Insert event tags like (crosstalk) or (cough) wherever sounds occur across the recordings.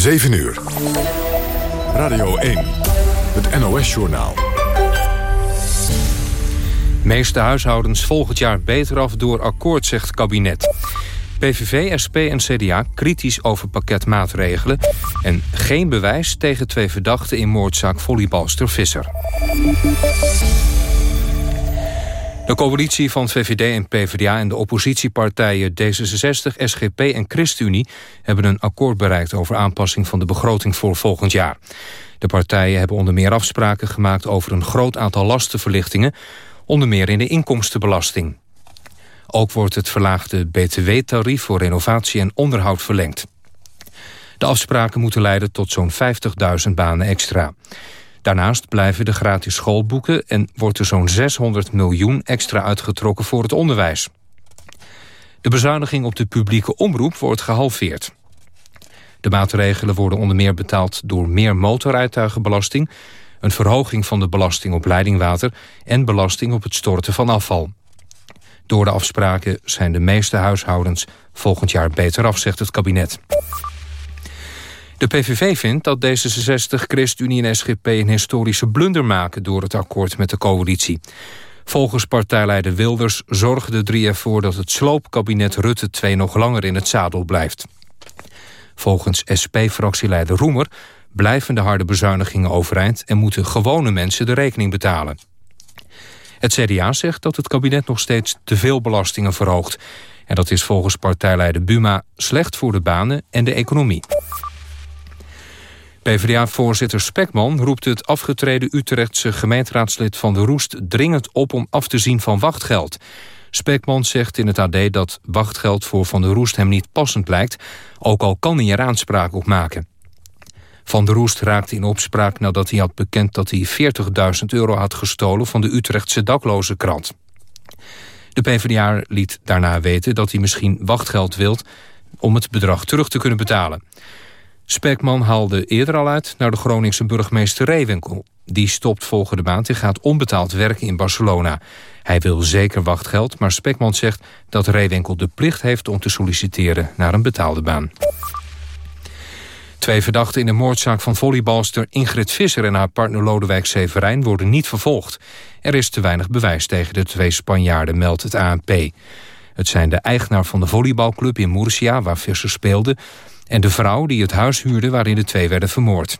7 uur. Radio 1. Het NOS-journaal. Meeste huishoudens volgend jaar beter af door akkoord, zegt kabinet. PVV, SP en CDA kritisch over pakket maatregelen... en geen bewijs tegen twee verdachten in moordzaak volleybalster Visser. De coalitie van VVD en PvdA en de oppositiepartijen D66, SGP en ChristenUnie hebben een akkoord bereikt over aanpassing van de begroting voor volgend jaar. De partijen hebben onder meer afspraken gemaakt over een groot aantal lastenverlichtingen, onder meer in de inkomstenbelasting. Ook wordt het verlaagde btw-tarief voor renovatie en onderhoud verlengd. De afspraken moeten leiden tot zo'n 50.000 banen extra. Daarnaast blijven de gratis schoolboeken en wordt er zo'n 600 miljoen extra uitgetrokken voor het onderwijs. De bezuiniging op de publieke omroep wordt gehalveerd. De maatregelen worden onder meer betaald door meer motorrijtuigenbelasting... een verhoging van de belasting op leidingwater... en belasting op het storten van afval. Door de afspraken zijn de meeste huishoudens volgend jaar beter af, zegt het kabinet. De PVV vindt dat D66, ChristenUnie en SGP een historische blunder maken door het akkoord met de coalitie. Volgens partijleider Wilders zorgen de drie ervoor dat het sloopkabinet Rutte 2 nog langer in het zadel blijft. Volgens SP-fractieleider Roemer blijven de harde bezuinigingen overeind en moeten gewone mensen de rekening betalen. Het CDA zegt dat het kabinet nog steeds te veel belastingen verhoogt. En dat is volgens partijleider Buma slecht voor de banen en de economie. PvdA-voorzitter Spekman roept het afgetreden Utrechtse gemeenteraadslid van de Roest dringend op om af te zien van wachtgeld. Spekman zegt in het AD dat wachtgeld voor Van der Roest hem niet passend lijkt, ook al kan hij er aanspraak op maken. Van der Roest raakte in opspraak nadat hij had bekend dat hij 40.000 euro had gestolen van de Utrechtse dakloze krant. De PvdA liet daarna weten dat hij misschien wachtgeld wilt om het bedrag terug te kunnen betalen. Spekman haalde eerder al uit naar de Groningse burgemeester Reewinkel. Die stopt volgende maand en gaat onbetaald werken in Barcelona. Hij wil zeker wachtgeld, maar Spekman zegt dat Reewinkel de plicht heeft om te solliciteren naar een betaalde baan. Twee verdachten in de moordzaak van volleybalster Ingrid Visser en haar partner Lodewijk Severijn worden niet vervolgd. Er is te weinig bewijs tegen de twee Spanjaarden, meldt het ANP. Het zijn de eigenaar van de volleybalclub in Murcia, waar Visser speelde en de vrouw die het huis huurde waarin de twee werden vermoord.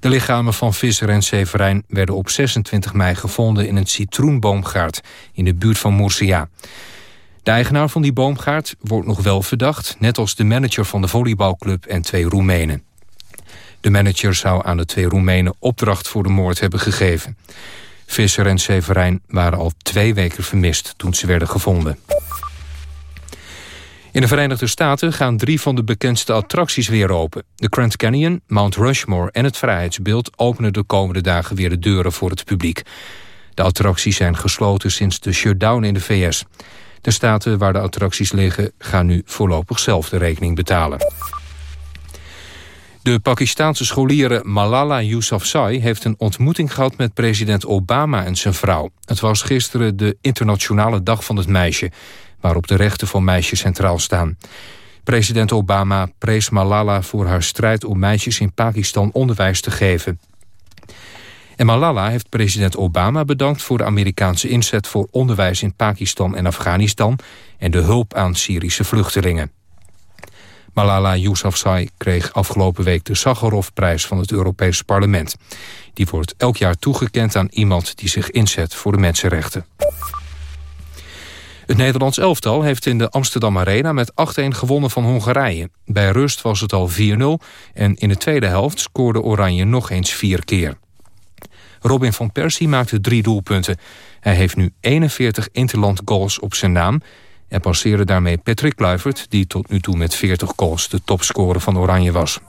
De lichamen van Visser en Severijn werden op 26 mei gevonden in een citroenboomgaard in de buurt van Murcia. De eigenaar van die boomgaard wordt nog wel verdacht, net als de manager van de volleybalclub en twee Roemenen. De manager zou aan de twee Roemenen opdracht voor de moord hebben gegeven. Visser en Severijn waren al twee weken vermist toen ze werden gevonden. In de Verenigde Staten gaan drie van de bekendste attracties weer open. De Grand Canyon, Mount Rushmore en het Vrijheidsbeeld... openen de komende dagen weer de deuren voor het publiek. De attracties zijn gesloten sinds de shutdown in de VS. De staten waar de attracties liggen gaan nu voorlopig zelf de rekening betalen. De Pakistaanse scholieren Malala Yousafzai heeft een ontmoeting gehad met president Obama en zijn vrouw. Het was gisteren de internationale dag van het meisje waarop de rechten van meisjes centraal staan. President Obama prees Malala voor haar strijd om meisjes in Pakistan onderwijs te geven. En Malala heeft president Obama bedankt voor de Amerikaanse inzet voor onderwijs in Pakistan en Afghanistan en de hulp aan Syrische vluchtelingen. Malala Yousafzai kreeg afgelopen week de Sakharovprijs van het Europese parlement. Die wordt elk jaar toegekend aan iemand die zich inzet voor de mensenrechten. Het Nederlands elftal heeft in de Amsterdam Arena met 8-1 gewonnen van Hongarije. Bij rust was het al 4-0 en in de tweede helft scoorde Oranje nog eens vier keer. Robin van Persie maakte drie doelpunten. Hij heeft nu 41 interland goals op zijn naam... en passeerde daarmee Patrick Kluivert... die tot nu toe met 40 goals de topscorer van Oranje was.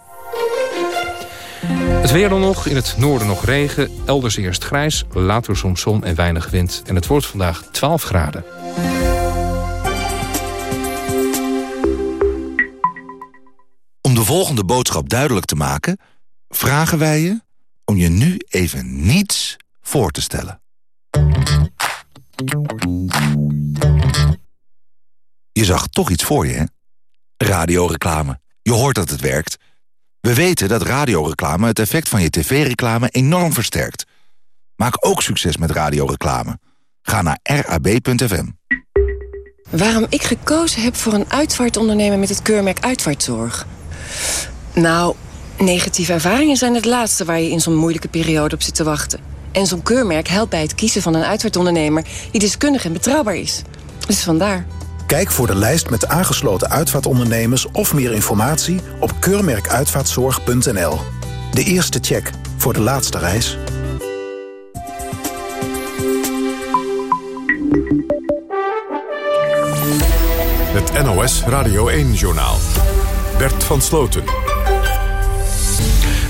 Het weer dan nog, in het noorden nog regen, elders eerst grijs... later soms zon en weinig wind en het wordt vandaag 12 graden. Om de volgende boodschap duidelijk te maken... vragen wij je om je nu even niets voor te stellen. Je zag toch iets voor je, hè? Radioreclame. Je hoort dat het werkt. We weten dat radioreclame het effect van je tv-reclame enorm versterkt. Maak ook succes met radioreclame. Ga naar rab.fm. Waarom ik gekozen heb voor een uitvaartondernemer met het keurmerk Uitvaartzorg? Nou, negatieve ervaringen zijn het laatste waar je in zo'n moeilijke periode op zit te wachten. En zo'n keurmerk helpt bij het kiezen van een uitvaartondernemer die deskundig en betrouwbaar is. Dus vandaar. Kijk voor de lijst met aangesloten uitvaartondernemers of meer informatie op keurmerkuitvaartzorg.nl. De eerste check voor de laatste reis. Het NOS Radio 1-journaal. Bert van Sloten.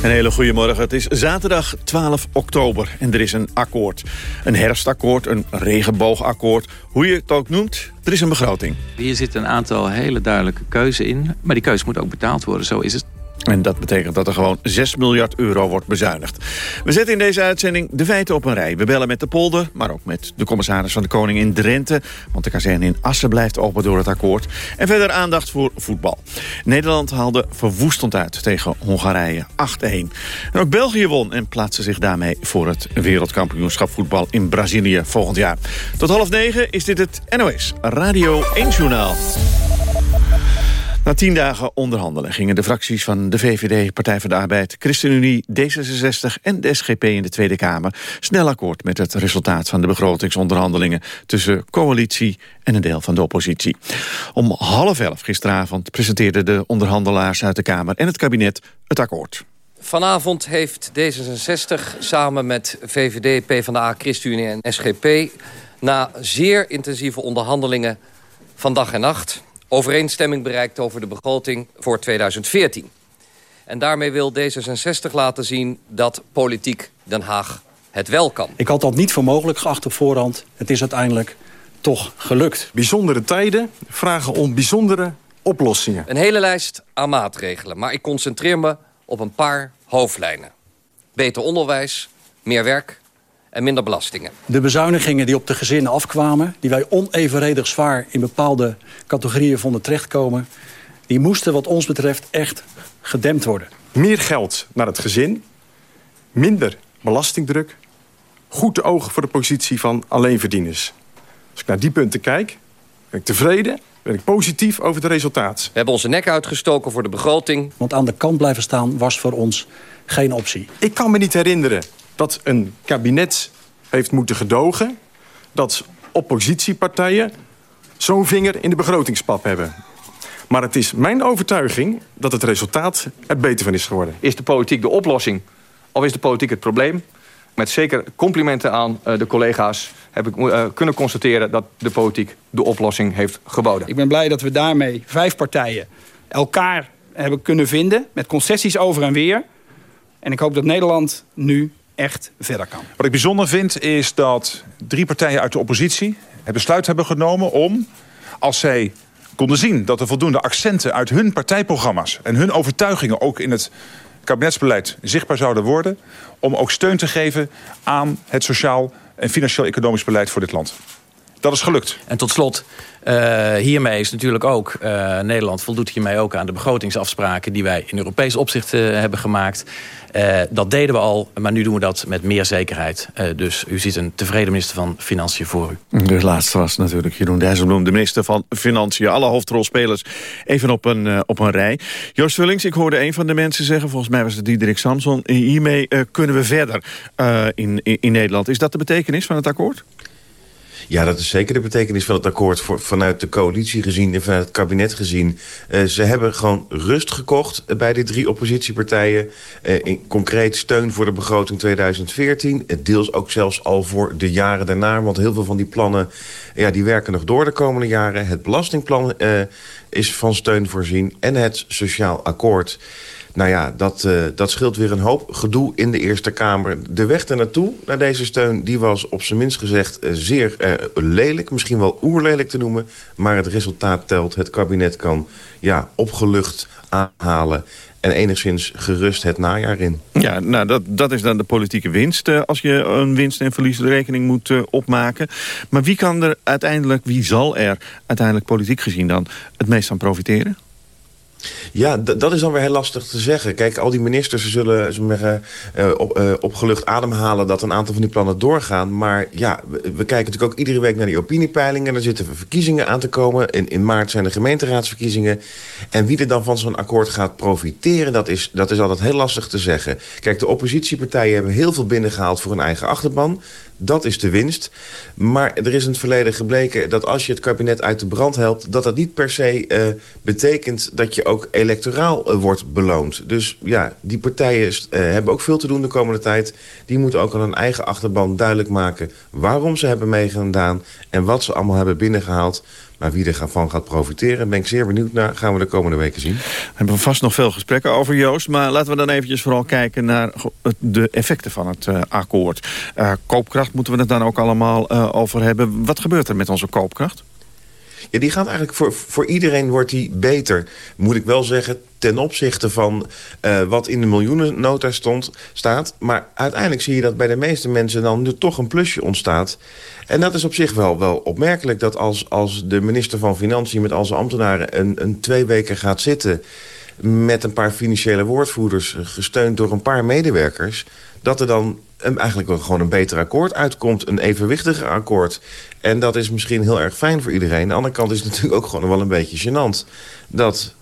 Een hele goede morgen. Het is zaterdag 12 oktober en er is een akkoord. Een herfstakkoord, een regenboogakkoord. Hoe je het ook noemt, er is een begroting. Hier zitten een aantal hele duidelijke keuzen in. Maar die keuze moet ook betaald worden, zo is het. En dat betekent dat er gewoon 6 miljard euro wordt bezuinigd. We zetten in deze uitzending de feiten op een rij. We bellen met de polder, maar ook met de commissaris van de Koning in Drenthe. Want de kazerne in Assen blijft open door het akkoord. En verder aandacht voor voetbal. Nederland haalde verwoestend uit tegen Hongarije 8-1. En ook België won en plaatste zich daarmee voor het wereldkampioenschap voetbal in Brazilië volgend jaar. Tot half negen is dit het NOS Radio 1 Journaal. Na tien dagen onderhandelen gingen de fracties van de VVD, Partij van de Arbeid, ChristenUnie, D66 en de SGP in de Tweede Kamer snel akkoord met het resultaat van de begrotingsonderhandelingen tussen coalitie en een deel van de oppositie. Om half elf gisteravond presenteerden de onderhandelaars uit de Kamer en het kabinet het akkoord. Vanavond heeft D66 samen met VVD, PvdA, ChristenUnie en SGP... na zeer intensieve onderhandelingen van dag en nacht overeenstemming bereikt over de begroting voor 2014. En daarmee wil D66 laten zien dat politiek Den Haag het wel kan. Ik had dat niet voor mogelijk geacht op voorhand. Het is uiteindelijk toch gelukt. Bijzondere tijden vragen om bijzondere oplossingen. Een hele lijst aan maatregelen, maar ik concentreer me op een paar hoofdlijnen. Beter onderwijs, meer werk, en minder belastingen. De bezuinigingen die op de gezinnen afkwamen... die wij onevenredig zwaar in bepaalde categorieën vonden terechtkomen... die moesten wat ons betreft echt gedempt worden. Meer geld naar het gezin, minder belastingdruk... goed oog voor de positie van alleenverdieners. Als ik naar die punten kijk, ben ik tevreden ben ik positief over het resultaat. We hebben onze nek uitgestoken voor de begroting. Want aan de kant blijven staan was voor ons geen optie. Ik kan me niet herinneren dat een kabinet heeft moeten gedogen... dat oppositiepartijen zo'n vinger in de begrotingspap hebben. Maar het is mijn overtuiging dat het resultaat er beter van is geworden. Is de politiek de oplossing of is de politiek het probleem? Met zeker complimenten aan uh, de collega's heb ik uh, kunnen constateren... dat de politiek de oplossing heeft geboden. Ik ben blij dat we daarmee vijf partijen elkaar hebben kunnen vinden... met concessies over en weer. En ik hoop dat Nederland nu echt verder kan. Wat ik bijzonder vind is dat drie partijen uit de oppositie... het besluit hebben genomen om, als zij konden zien... dat er voldoende accenten uit hun partijprogramma's... en hun overtuigingen ook in het kabinetsbeleid zichtbaar zouden worden... om ook steun te geven aan het sociaal en financieel-economisch beleid voor dit land. Dat is gelukt. En tot slot, uh, hiermee is natuurlijk ook... Uh, Nederland voldoet hiermee ook aan de begrotingsafspraken... die wij in Europees opzicht uh, hebben gemaakt. dat deden we al, maar nu doen we dat met meer zekerheid. dus u ziet een tevreden minister van Financiën voor u. De laatste was natuurlijk Jeroen Dijsselbloem, de minister van Financiën. Alle hoofdrolspelers even op een, op een rij. Joost Vullings, ik hoorde een van de mensen zeggen... volgens mij was het Diederik Samson... hiermee kunnen we verder in, in Nederland. Is dat de betekenis van het akkoord? Ja, dat is zeker de betekenis van het akkoord vanuit de coalitie gezien en vanuit het kabinet gezien. Uh, ze hebben gewoon rust gekocht bij die drie oppositiepartijen. Uh, in concreet steun voor de begroting 2014. Uh, deels ook zelfs al voor de jaren daarna. Want heel veel van die plannen ja, die werken nog door de komende jaren. Het belastingplan is van steun voorzien en het sociaal akkoord. Nou ja, dat, uh, dat scheelt weer een hoop gedoe in de Eerste Kamer. De weg ernaartoe, naar deze steun, die was op zijn minst gezegd uh, zeer uh, lelijk. Misschien wel oerlelijk te noemen. Maar het resultaat telt. Het kabinet kan ja, opgelucht aanhalen en enigszins gerust het najaar in. Ja, nou, dat, dat is dan de politieke winst... als je een winst- en verliesrekening moet opmaken. Maar wie kan er uiteindelijk, wie zal er uiteindelijk politiek gezien dan... het meest aan profiteren? Ja, dat is dan weer heel lastig te zeggen. Kijk, al die ministers zullen zeggen, uh, op, uh, opgelucht ademhalen... dat een aantal van die plannen doorgaan. Maar ja, we, we, kijken natuurlijk ook iedere week naar die opiniepeilingen. Er zitten verkiezingen aan te komen. In, in maart zijn de gemeenteraadsverkiezingen. En wie er dan van zo'n akkoord gaat profiteren... Dat is, dat is altijd heel lastig te zeggen. Kijk, de oppositiepartijen hebben heel veel binnengehaald... voor hun eigen achterban. Dat is de winst. Maar er is in het verleden gebleken dat als je het kabinet uit de brand helpt... dat dat niet per se uh, betekent dat je ook electoraal uh, wordt beloond. Dus ja, die partijen uh, hebben ook veel te doen de komende tijd. Die moeten ook aan hun eigen achterban duidelijk maken... waarom ze hebben meegedaan en wat ze allemaal hebben binnengehaald. Maar wie ervan gaat profiteren, ben ik zeer benieuwd naar. Gaan we de komende weken zien. We hebben vast nog veel gesprekken over Joost. Maar laten we dan eventjes vooral kijken naar de effecten van het uh, akkoord. Uh, koopkracht moeten we het dan ook allemaal uh, over hebben. Wat gebeurt er met onze koopkracht? Ja, die gaat eigenlijk voor, voor iedereen wordt die beter. Moet ik wel zeggen, ten opzichte van uh, wat in de miljoenennota stond, staat. Maar uiteindelijk zie je dat bij de meeste mensen dan nu toch een plusje ontstaat. En dat is op zich wel, wel opmerkelijk dat als, als de minister van Financiën met al zijn ambtenaren een, een twee weken gaat zitten met een paar financiële woordvoerders, gesteund door een paar medewerkers... dat er dan eigenlijk wel gewoon een beter akkoord uitkomt. Een evenwichtiger akkoord. En dat is misschien heel erg fijn voor iedereen. Aan de andere kant is het (laughs) natuurlijk ook gewoon wel een beetje gênant. Dat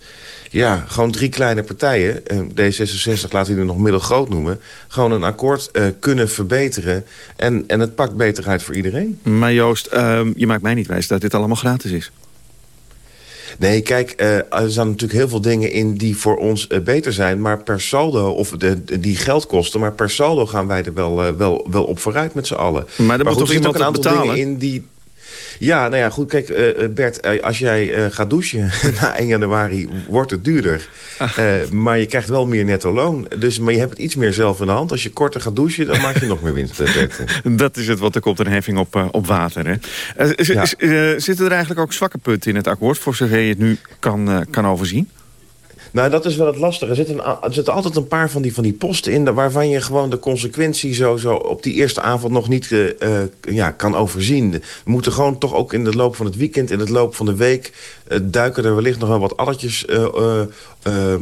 ja, gewoon drie kleine partijen, D66 laten we nog middelgroot noemen... gewoon een akkoord uh, kunnen verbeteren. En, en het pakt beter uit voor iedereen. Maar Joost, uh, je maakt mij niet wijs dat dit allemaal gratis is. Nee, kijk, uh, er zijn natuurlijk heel veel dingen in die voor ons uh, beter zijn. Maar per saldo, of de, die geld kosten... maar per saldo gaan wij er wel, uh, wel, wel op vooruit met z'n allen. Maar er moet toch iemand ook een aantal betalen? dingen in die... Ja, nou ja, goed, kijk, uh, Bert, uh, als jij uh, gaat douchen (laughs) na 1 januari wordt het duurder. maar je krijgt wel meer netto loon. Dus, maar je hebt het iets meer zelf in de hand. Als je korter gaat douchen, dan maak je nog meer winst. (laughs) Dat is het, want er komt een heffing op, op water. Hè? Ja. zitten er eigenlijk ook zwakke punten in het akkoord... voor zover je het nu kan, kan overzien? Nou, dat is wel het lastige. Er zitten, er altijd een paar van die, van die posten in... waarvan je gewoon de consequentie zo, zo op die eerste avond nog niet uh, ja, kan overzien. We moeten gewoon toch ook in de loop van het weekend... in het loop van de week uh, duiken er wellicht nog wel wat alletjes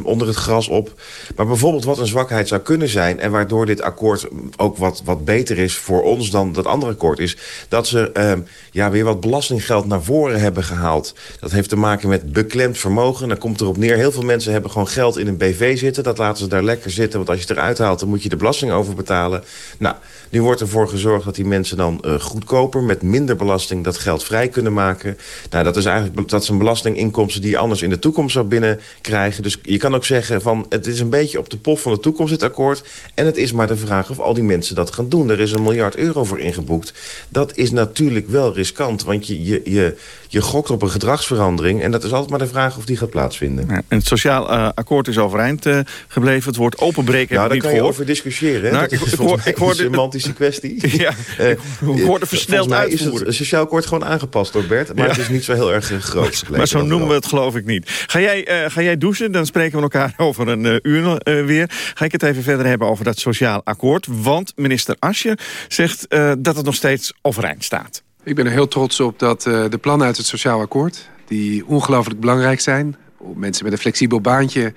onder het gras op. Maar bijvoorbeeld wat een zwakheid zou kunnen zijn... en waardoor dit akkoord ook wat, wat beter is voor ons dan dat andere akkoord is... dat ze ehm, ja, weer wat belastinggeld naar voren hebben gehaald. Dat heeft te maken met beklemd vermogen. Dan komt erop neer, heel veel mensen hebben gewoon geld in een BV zitten. Dat laten ze daar lekker zitten, want als je het eruit haalt... dan moet je de belasting over betalen. Nou, nu wordt ervoor gezorgd dat die mensen dan uh, goedkoper... met minder belasting dat geld vrij kunnen maken. Nou, dat is eigenlijk dat een belastinginkomsten die je anders in de toekomst zou binnenkrijgen. Dus je kan ook zeggen van het is een beetje op de pof van de toekomst, dit akkoord. En het is maar de vraag of al die mensen dat gaan doen. Er is een miljard euro voor ingeboekt. Dat is natuurlijk wel riskant, want je, je, je, je gokt op een gedragsverandering... en dat is altijd maar de vraag of die gaat plaatsvinden. Ja, en het sociaal uh, akkoord is overeind uh, gebleven. Het woord openbreken nou, ik niet gehoord. gehoord. over discussiëren. Nou, dat ik, is ik, hoor, ik hoorde een semantische kwestie. (laughs) ja, uh, ik hoorde versneld mij is het sociaal akkoord gewoon aangepast door Bert... maar Ja. het is niet zo heel erg groot. Maar zo noemen we het geloof ik niet. Ga jij, ga jij douchen? Dan spreken we elkaar (laughs) over een uur weer. Ga ik het even verder hebben over dat sociaal akkoord. Want minister Asje zegt dat het nog steeds overeind staat. Ik ben er heel trots op dat uh, de plannen uit het sociaal akkoord... die ongelooflijk belangrijk zijn... om mensen met een flexibel baantje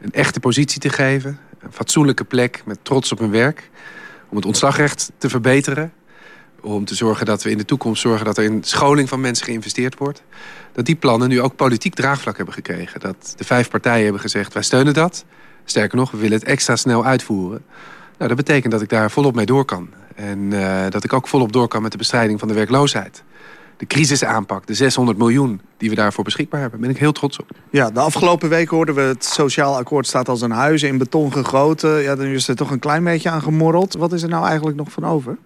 een echte positie te geven... een fatsoenlijke plek met trots op hun werk... om het ontslagrecht te verbeteren... om te zorgen dat we in de toekomst zorgen dat er in scholing van mensen geïnvesteerd wordt... dat die plannen nu ook politiek draagvlak hebben gekregen. Dat de vijf partijen hebben gezegd, wij steunen dat. Sterker nog, we willen het extra snel uitvoeren. Nou, dat betekent dat ik daar volop mee door kan. En uh, dat ik ook volop door kan met de bestrijding van de werkloosheid. De crisisaanpak, de 600 miljoen die we daarvoor beschikbaar hebben. Daar ben ik heel trots op. Ja, de afgelopen weken hoorden we het sociaal akkoord staat als een huis in beton gegoten. Ja, dan is er toch een klein beetje aan gemorreld. Wat is er nou eigenlijk nog van over?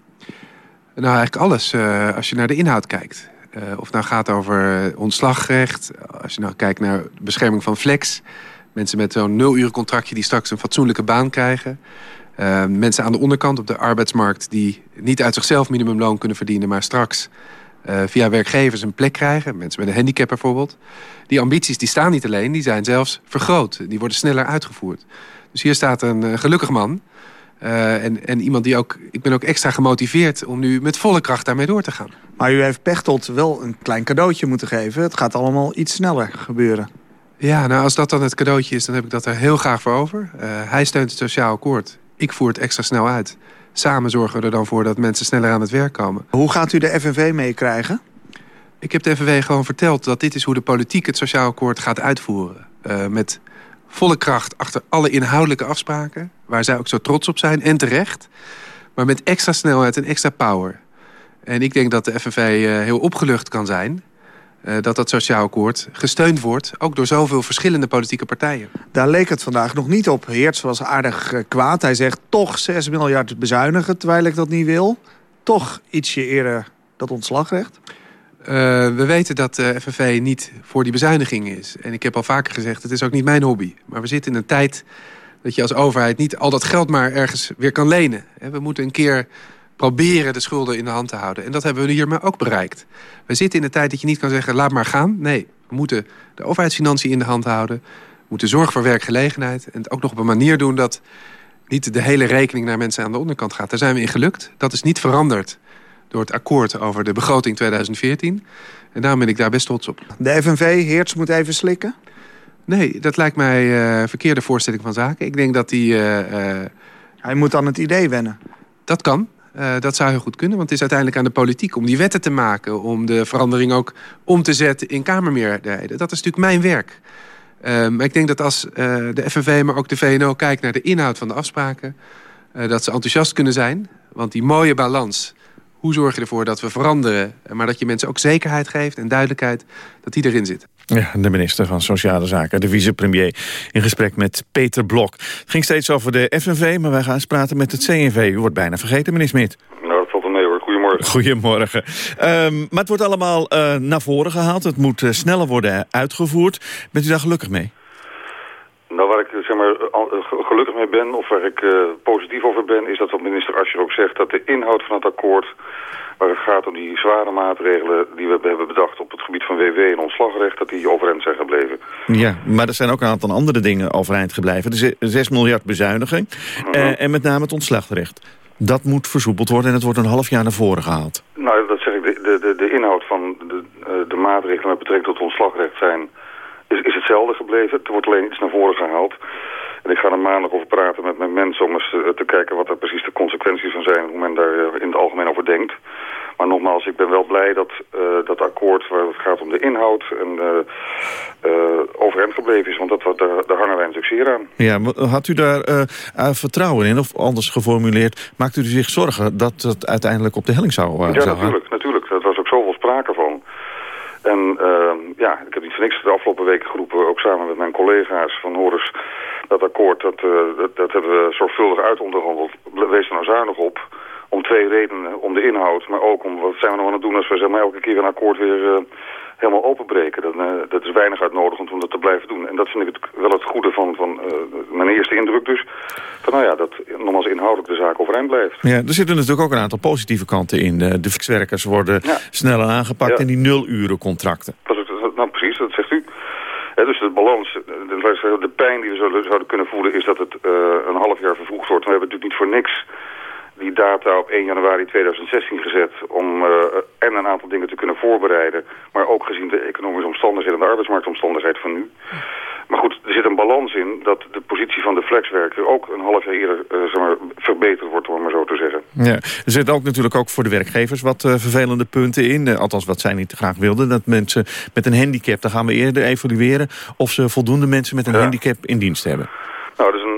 Nou, eigenlijk alles. Uh, als je naar de inhoud kijkt. Uh, of het nou gaat over ontslagrecht. Als je nou kijkt naar de bescherming van flex. Mensen met zo'n nul uur contractje die straks een fatsoenlijke baan krijgen. Uh, mensen aan de onderkant op de arbeidsmarkt... die niet uit zichzelf minimumloon kunnen verdienen... maar straks uh, via werkgevers een plek krijgen. Mensen met een handicap bijvoorbeeld. Die ambities die staan niet alleen, die zijn zelfs vergroot. Die worden sneller uitgevoerd. Dus hier staat een uh, gelukkig man... Uh, en, en iemand die ook... Ik ben ook extra gemotiveerd om nu met volle kracht daarmee door te gaan. Maar u heeft Pechtold wel een klein cadeautje moeten geven. Het gaat allemaal iets sneller gebeuren. Ja, nou als dat dan het cadeautje is, dan heb ik dat er heel graag voor over. Uh, hij steunt het sociaal akkoord. Ik voer het extra snel uit. Samen zorgen we er dan voor dat mensen sneller aan het werk komen. Hoe gaat u de FNV meekrijgen? Ik heb de FNV gewoon verteld dat dit is hoe de politiek het sociaal akkoord gaat uitvoeren. Uh, met volle kracht achter alle inhoudelijke afspraken... waar zij ook zo trots op zijn, en terecht. Maar met extra snelheid en extra power. En ik denk dat de FNV uh, heel opgelucht kan zijn... Uh, dat dat sociaal akkoord gesteund wordt... ook door zoveel verschillende politieke partijen. Daar leek het vandaag nog niet op. Heerts was aardig uh, kwaad. Hij zegt toch 6 miljard bezuinigen, terwijl ik dat niet wil. Toch ietsje eerder dat ontslagrecht. Uh, we weten dat de FNV niet voor die bezuiniging is. En ik heb al vaker gezegd, het is ook niet mijn hobby. Maar we zitten in een tijd dat je als overheid niet al dat geld maar ergens weer kan lenen. We moeten een keer proberen de schulden in de hand te houden. En dat hebben we hier maar ook bereikt. We zitten in een tijd dat je niet kan zeggen, laat maar gaan. Nee, we moeten de overheidsfinanciën in de hand houden. We moeten zorgen voor werkgelegenheid. En het ook nog op een manier doen dat niet de hele rekening naar mensen aan de onderkant gaat. Daar zijn we in gelukt. Dat is niet veranderd door het akkoord over de begroting 2014. En daarom ben ik daar best trots op. De FNV, Heerts, moet even slikken? Nee, dat lijkt mij uh, verkeerde voorstelling van zaken. Ik denk dat die... Uh, uh, Hij moet aan het idee wennen. Dat kan. Uh, dat zou heel goed kunnen, want het is uiteindelijk aan de politiek... om die wetten te maken, om de verandering ook om te zetten in Kamermeerderheden. Dat is natuurlijk mijn werk. Maar ik denk dat als uh, de FNV, maar ook de VNO kijkt naar de inhoud van de afspraken... dat ze enthousiast kunnen zijn, want die mooie balans... hoe zorg je ervoor dat we veranderen, maar dat je mensen ook zekerheid geeft en duidelijkheid... dat die erin zit. Ja, de minister van Sociale Zaken, de vicepremier, in gesprek met Peter Blok. Het ging steeds over de FNV, maar wij gaan eens praten met het CNV. U wordt bijna vergeten, meneer Smit. Nou, dat valt wel mee hoor. Goedemorgen. Goedemorgen. Um, maar het wordt allemaal uh, naar voren gehaald. Het moet uh, sneller worden uitgevoerd. Bent u daar gelukkig mee? Maar, gelukkig mee ben, of waar ik uh, positief over ben... is dat wat minister Ascher ook zegt, dat de inhoud van het akkoord waar het gaat om die zware maatregelen die we hebben bedacht op het gebied van WW en ontslagrecht, dat die overeind zijn gebleven. Ja, maar er zijn ook een aantal andere dingen overeind gebleven. De 6 miljard bezuiniging uh -huh. uh, en met name het ontslagrecht. Dat moet versoepeld worden en het wordt een half jaar naar voren gehaald. Nou, dat zeg ik. De, de, de inhoud van de, de maatregelen met betrekking tot ontslagrecht zijn, is, is hetzelfde gebleven. Het wordt alleen iets naar voren gehaald. En ik ga er maandag over praten met mijn mensen om eens te, te, kijken wat er precies de consequenties van zijn. Hoe men daar in het algemeen over denkt. Maar nogmaals, ik ben wel blij dat uh, dat akkoord waar het gaat om de inhoud en uh, uh, overeind gebleven is. Want dat, daar, daar hangen wij natuurlijk zeer aan. Ja, had u daar vertrouwen in? Of anders geformuleerd, maakt u zich zorgen dat het uiteindelijk op de helling zou, ja, zou natuurlijk, natuurlijk. Er was ook zoveel sprake van. En ja, ik heb niet voor niks de afgelopen weken geroepen, ook samen met mijn collega's van Horus dat akkoord, dat, uh, dat, dat, hebben we zorgvuldig uitonderhandeld. Wees er nou zuinig op. Om twee redenen. Om de inhoud, maar ook om wat zijn we nou aan het doen als we zeg maar, elke keer een akkoord weer uh, helemaal openbreken. Dat, uh, dat is weinig uitnodigend om dat te blijven doen. En dat vind ik het, wel het goede van, van mijn eerste indruk dus. Van nou ja, dat nogmaals inhoudelijk de zaak overeind blijft. Ja, er zitten natuurlijk ook een aantal positieve kanten in. De flexwerkers worden ja. sneller aangepakt ja. en die nuluren contracten. Dat is, nou precies, dat zegt u. Dus de balans, de, de pijn die we zouden, zouden kunnen voelen is dat het uh, een half jaar vervroegd wordt. We hebben natuurlijk niet voor niks die data op 1 januari 2016 gezet om uh, en een aantal dingen te kunnen voorbereiden. Maar ook gezien de economische omstandigheden en de arbeidsmarktomstandigheid van nu. Maar goed, er zit een balans in dat de positie van flexwerker ook een half jaar eerder uh, zeg maar, verbeterd wordt, om maar zo te zeggen. Ja, er zitten ook natuurlijk ook voor de werkgevers wat uh, vervelende punten in. Uh, althans, wat zij niet graag wilden. Dat mensen met een handicap, dan gaan we eerder evalueren of ze voldoende mensen met een ja. handicap in dienst hebben. Nou, dat is, een,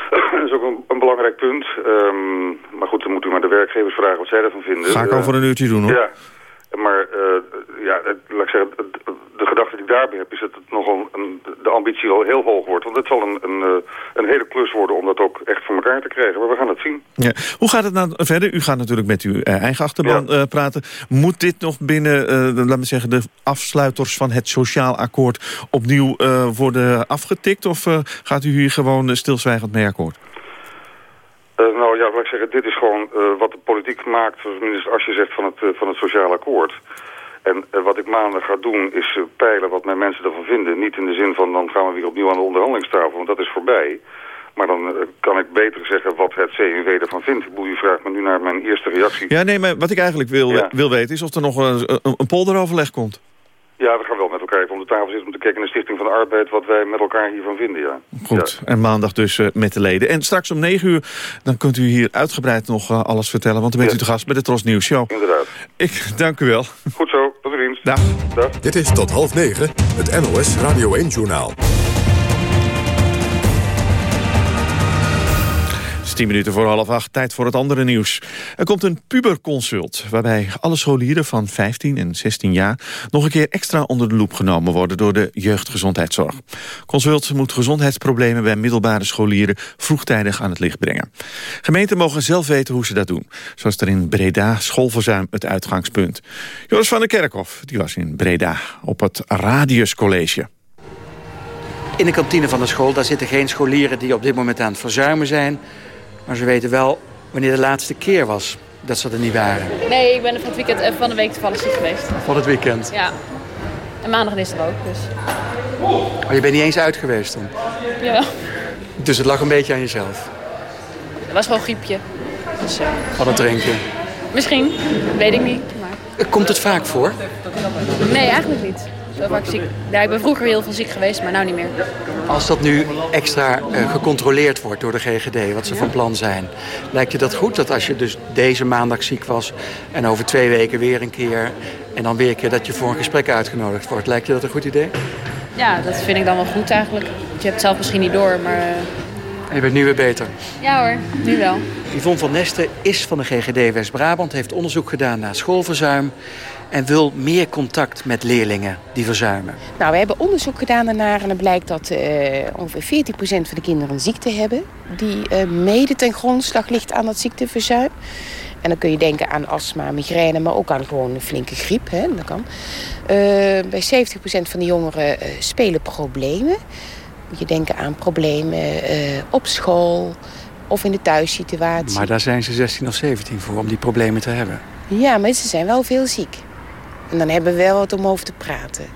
(clears throat) dat is ook een, een, belangrijk punt. Um, maar goed, dan moet u maar de werkgevers vragen wat zij ervan vinden. Ga ik al voor een uurtje doen, hoor. Ja. Maar ja, laat ik zeggen, de gedachte die ik daarbij heb is dat het nogal een, de ambitie al heel hoog wordt. Want het zal een, een, een hele klus worden om dat ook echt voor elkaar te krijgen. Maar we gaan het zien. Ja. Hoe gaat het nou verder? U gaat natuurlijk met uw eigen achterban ja. uh, praten. Moet dit nog binnen, uh, laten we zeggen, de afsluiters van het sociaal akkoord opnieuw worden afgetikt? Of gaat u hier gewoon stilzwijgend mee akkoord? Uh, nou ja, laat ik zeggen, dit is gewoon uh, wat de politiek maakt, zoals minister Asje zegt, van het, uh, van het sociaal akkoord. En wat ik maandag ga doen is peilen wat mijn mensen ervan vinden. Niet in de zin van dan gaan we weer opnieuw aan de onderhandelingstafel, want dat is voorbij. Maar dan kan ik beter zeggen wat het CNW ervan vindt. U vraagt me nu naar mijn eerste reactie. Ja, nee, maar wat ik eigenlijk wil, ja. wil weten is of er nog een, een polderoverleg komt. Ja, we gaan wel met elkaar even om de tafel zitten om te kijken naar de Stichting van de Arbeid... wat wij met elkaar hiervan vinden, ja. Goed, en maandag dus uh, met de leden. En straks om 9 uur dan kunt u hier uitgebreid nog uh, alles vertellen... want dan bent u te gast met de Tros Nieuws Show. Inderdaad. Ik dank u wel. Goed zo, tot de dienst. Dag. Dag. Dit is tot half negen, het NOS Radio 1-journaal. 10 minuten voor half acht, tijd voor het andere nieuws. Er komt een puberconsult, waarbij alle scholieren van 15 en 16 jaar... nog een keer extra onder de loep genomen worden door de jeugdgezondheidszorg. Consult moet gezondheidsproblemen bij middelbare scholieren... vroegtijdig aan het licht brengen. Gemeenten mogen zelf weten hoe ze dat doen. Zoals er in Breda schoolverzuim het uitgangspunt. Joris van der Kerkhof, die was in Breda op het Radius College. In de kantine van de school, daar zitten geen scholieren die op dit moment aan het verzuimen zijn... Maar ze weten wel wanneer de laatste keer was dat ze er niet waren. Nee, ik ben van het weekend van de week toevallig ziek geweest. Van het weekend? Ja. En maandag is er ook, dus. Maar je bent niet eens uit geweest dan? Ja. Dus het lag een beetje aan jezelf? Het was gewoon griepje. Dus, uh... Van het drinken? Misschien, weet ik niet. Maar... Komt het vaak voor? Nee, eigenlijk niet. Zo vaak ziek. Ja, ik ben vroeger heel veel ziek geweest, maar nou niet meer. Als dat nu extra uh, gecontroleerd wordt door de GGD, wat ze van plan zijn... lijkt je dat goed dat als je dus deze maandag ziek was... en over twee weken weer een keer... en dan weer een keer dat je voor een gesprek uitgenodigd wordt... lijkt je dat een goed idee? Ja, dat vind ik dan wel goed eigenlijk. Je hebt het zelf misschien niet door, maar... Uh... Je bent nu weer beter? Ja hoor, nu wel. Yvonne van Nesten is van de GGD West-Brabant... heeft onderzoek gedaan naar schoolverzuim en wil meer contact met leerlingen die verzuimen. Nou, we hebben onderzoek gedaan daarnaar en het blijkt dat uh, ongeveer 14% van de kinderen een ziekte hebben... die uh, mede ten grondslag ligt aan dat ziekteverzuim. En dan kun je denken aan astma, migraine, maar ook aan gewoon een flinke griep. Hè? Dat kan. Uh, bij 70% van de jongeren spelen problemen. Moet je denken aan problemen op school of in de thuissituatie. Maar daar zijn ze 16 of 17 voor om die problemen te hebben. Ja, maar ze zijn wel veel ziek. En dan hebben we wel wat om over te praten.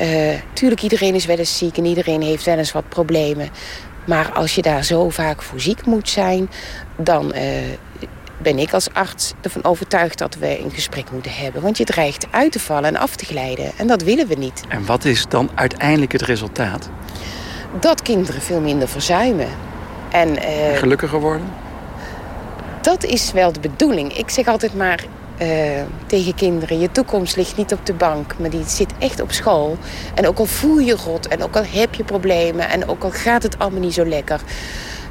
Uh, tuurlijk, iedereen is wel eens ziek en iedereen heeft wel eens wat problemen. Maar als je daar zo vaak voor ziek moet zijn... dan uh, ben ik als arts ervan overtuigd dat we een gesprek moeten hebben. Want je dreigt uit te vallen en af te glijden. En dat willen we niet. En wat is dan uiteindelijk het resultaat? Dat kinderen veel minder verzuimen. En, uh, Gelukkiger worden? Dat is wel de bedoeling. Ik zeg altijd maar, uh, tegen kinderen. Je toekomst ligt niet op de bank, maar die zit echt op school. En ook al voel je rot en ook al heb je problemen... en ook al gaat het allemaal niet zo lekker...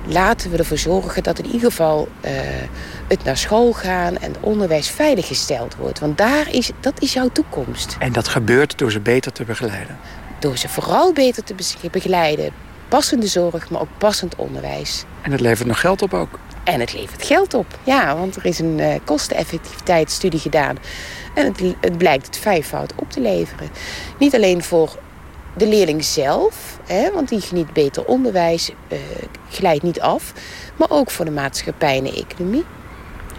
laten we ervoor zorgen dat in ieder geval uh, het naar school gaan... en het onderwijs veiliggesteld wordt. Want daar is, dat is jouw toekomst. En dat gebeurt door ze beter te begeleiden? Door ze vooral beter te begeleiden. Passende zorg, maar ook passend onderwijs. En het levert nog geld op ook? En het levert geld op. Ja, want er is een uh, kosteneffectiviteitsstudie gedaan. En het, het, blijkt het vijfvoud op te leveren. Niet alleen voor de leerling zelf, hè, want die geniet beter onderwijs, uh, glijdt niet af. Maar ook voor de maatschappij en de economie.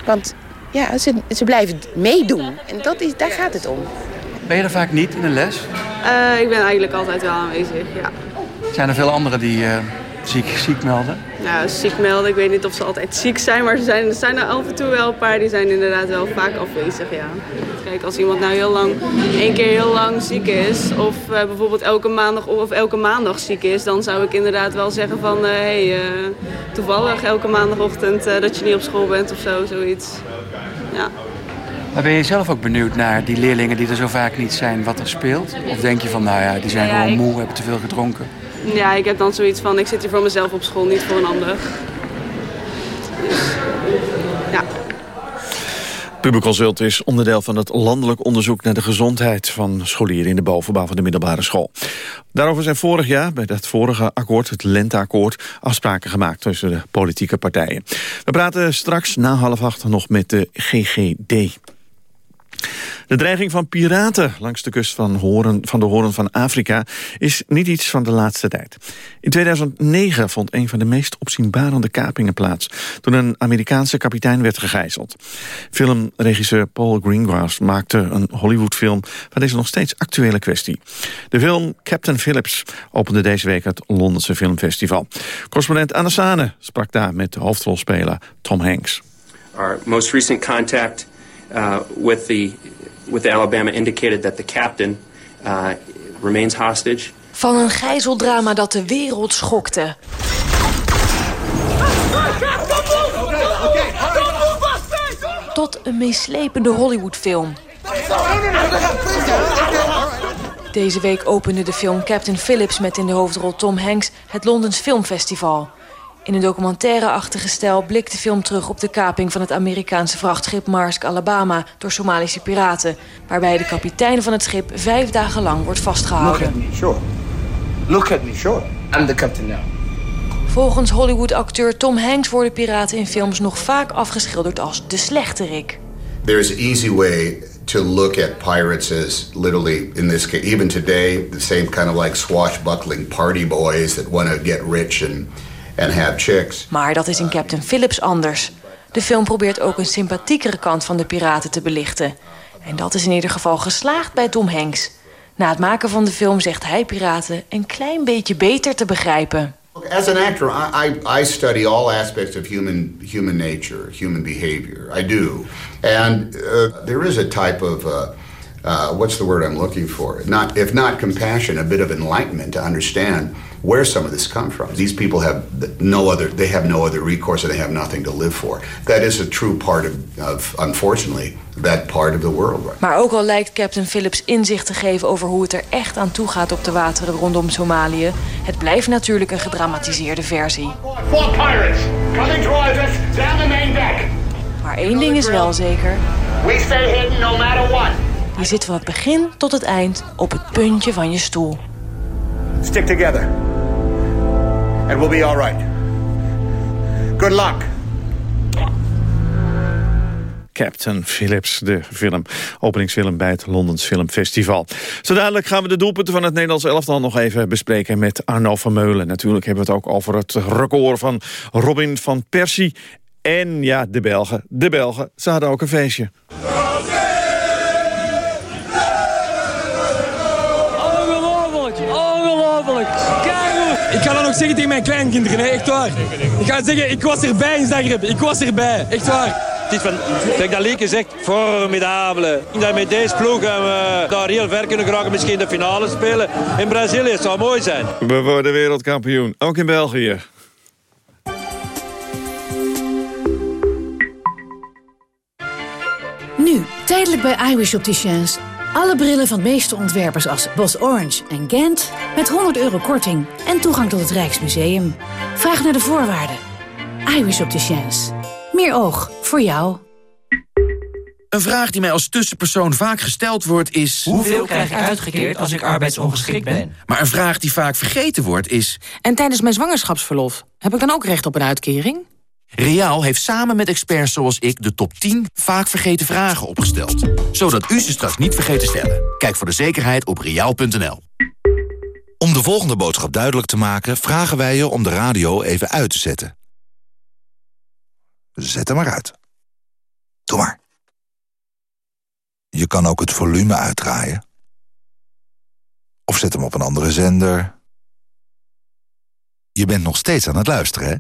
Want ja, ze, ze blijven meedoen. En dat is, daar gaat het om. Ben je er vaak niet in een les? Uh, ik ben eigenlijk altijd wel aanwezig, ja. Zijn er veel anderen die ziek, ziek melden? Nou, ziek melden, ik weet niet of ze altijd ziek zijn, maar er zijn, er zijn er af en toe wel een paar die zijn inderdaad wel vaak afwezig, ja. Kijk, als iemand nou heel lang, één keer heel lang ziek is, of uh, bijvoorbeeld elke maandag of elke maandag ziek is, dan zou ik inderdaad wel zeggen van, hé, uh, hey, uh, toevallig elke maandagochtend dat je niet op school bent of zo, zoiets. Ja. Maar ben je zelf ook benieuwd naar die leerlingen die er zo vaak niet zijn, wat er speelt? Of denk je van, nou ja, die zijn Ja, gewoon ik- moe, hebben te veel gedronken? Ja, ik heb dan zoiets van, ik zit hier voor mezelf op school, niet voor een ander. Dus, is onderdeel van het landelijk onderzoek naar de gezondheid van scholieren in de bovenbouw van de middelbare school. Daarover zijn vorig jaar bij dat vorige akkoord, het lenteakkoord, afspraken gemaakt tussen de politieke partijen. We praten straks na half acht nog met de GGD. De dreiging van piraten langs de kust van, Horen, van de Hoorn van Afrika is niet iets van de laatste tijd. In 2009 vond een van de meest opzienbarende kapingen plaats... toen een Amerikaanse kapitein werd gegijzeld. Filmregisseur Paul Greengrass maakte een Hollywoodfilm... van deze nog steeds actuele kwestie. De film Captain Phillips opende deze week het Londense Filmfestival. Correspondent Anne Sane sprak daar met de hoofdrolspeler Tom Hanks. Our most recent contact uh, with the with the Alabama indicated that the captain uh, remains hostage. Van een gijzeldrama dat de wereld schokte. Tot een meeslepende Hollywoodfilm. Deze week opende de film Captain Phillips met in de hoofdrol Tom Hanks het Londens Filmfestival. In een documentaire-achtige stijl blikt de film terug op de kaping van het Amerikaanse vrachtschip Marsk Alabama door Somalische piraten, waarbij de kapitein van het schip vijf dagen lang wordt vastgehouden. Look at me, sure. Look at me, sure. I'm the captain now. Volgens Hollywood-acteur Tom Hanks worden piraten in films nog vaak afgeschilderd als de slechterik. There's an easy way to look at pirates as literally, in this case, even today, the same kind of like swashbuckling party boys that want to get rich and, and have chicks. Maar dat is in Captain Phillips anders. De film probeert ook een sympathiekere kant van de piraten te belichten. En dat is in ieder geval geslaagd bij Tom Hanks. Na het maken van de film zegt hij piraten een klein beetje beter te begrijpen. As an actor, I, I, study all aspects of human human nature, human behavior. I do, and uh, there is a type of uh, uh, what's the word I'm looking for? Not if not compassion, a bit of enlightenment to understand where some of this comes from. These people have no other, they have no other recourse, and they have nothing to live for. That is a true part of, of unfortunately, that part of the world. Right? Maar ook al lijkt Captain Phillips inzicht te geven over hoe het er echt aan toe gaat op de wateren rondom Somalië, het blijft natuurlijk een gedramatiseerde versie. Four pirates coming towards us down the main deck. Maar één ding is wel zeker. We stay hidden no matter what. Je zit van het begin tot het eind op het puntje van je stoel. Stick together. And we'll be all right. Good luck. Captain Phillips, de film. Openingsfilm bij het Londens Filmfestival. Zo dadelijk gaan we de doelpunten van het Nederlands elftal nog even bespreken met Arno Vermeulen. Natuurlijk hebben we het ook over het record van Robin van Persie. En ja, de Belgen. De Belgen, ze hadden ook een feestje. Ik ga dan nog zeggen tegen mijn kleinkinderen, hè, echt waar. Ik ga zeggen, ik was erbij in Zagreb, ik was erbij, echt waar. Het is van, dat Lieke zegt, formidabele. Ik denk dat met deze ploeg gaan we daar heel ver kunnen geraken. Misschien de finale spelen in Brazilië. Het zou mooi zijn. We worden wereldkampioen, ook in België. Nu, tijdelijk bij iWish Opticians. Alle brillen van de meeste ontwerpers als Bos Orange en Gent... met 100 euro korting en toegang tot het Rijksmuseum. Vraag naar de voorwaarden. iWish Opticians. Meer oog voor jou. Een vraag die mij als tussenpersoon vaak gesteld wordt is... Hoeveel krijg ik uitgekeerd als ik arbeidsongeschikt ben? Maar een vraag die vaak vergeten wordt is... En tijdens mijn zwangerschapsverlof, heb ik dan ook recht op een uitkering? Reaal heeft samen met experts zoals ik de top 10 vaak vergeten vragen opgesteld. Zodat u ze straks niet vergeet te stellen. Kijk voor de zekerheid op reaal.nl. Om de volgende boodschap duidelijk te maken... vragen wij je om de radio even uit te zetten. Zet hem maar uit. Doe maar. Je kan ook het volume uitdraaien. Of zet hem op een andere zender. Je bent nog steeds aan het luisteren, hè?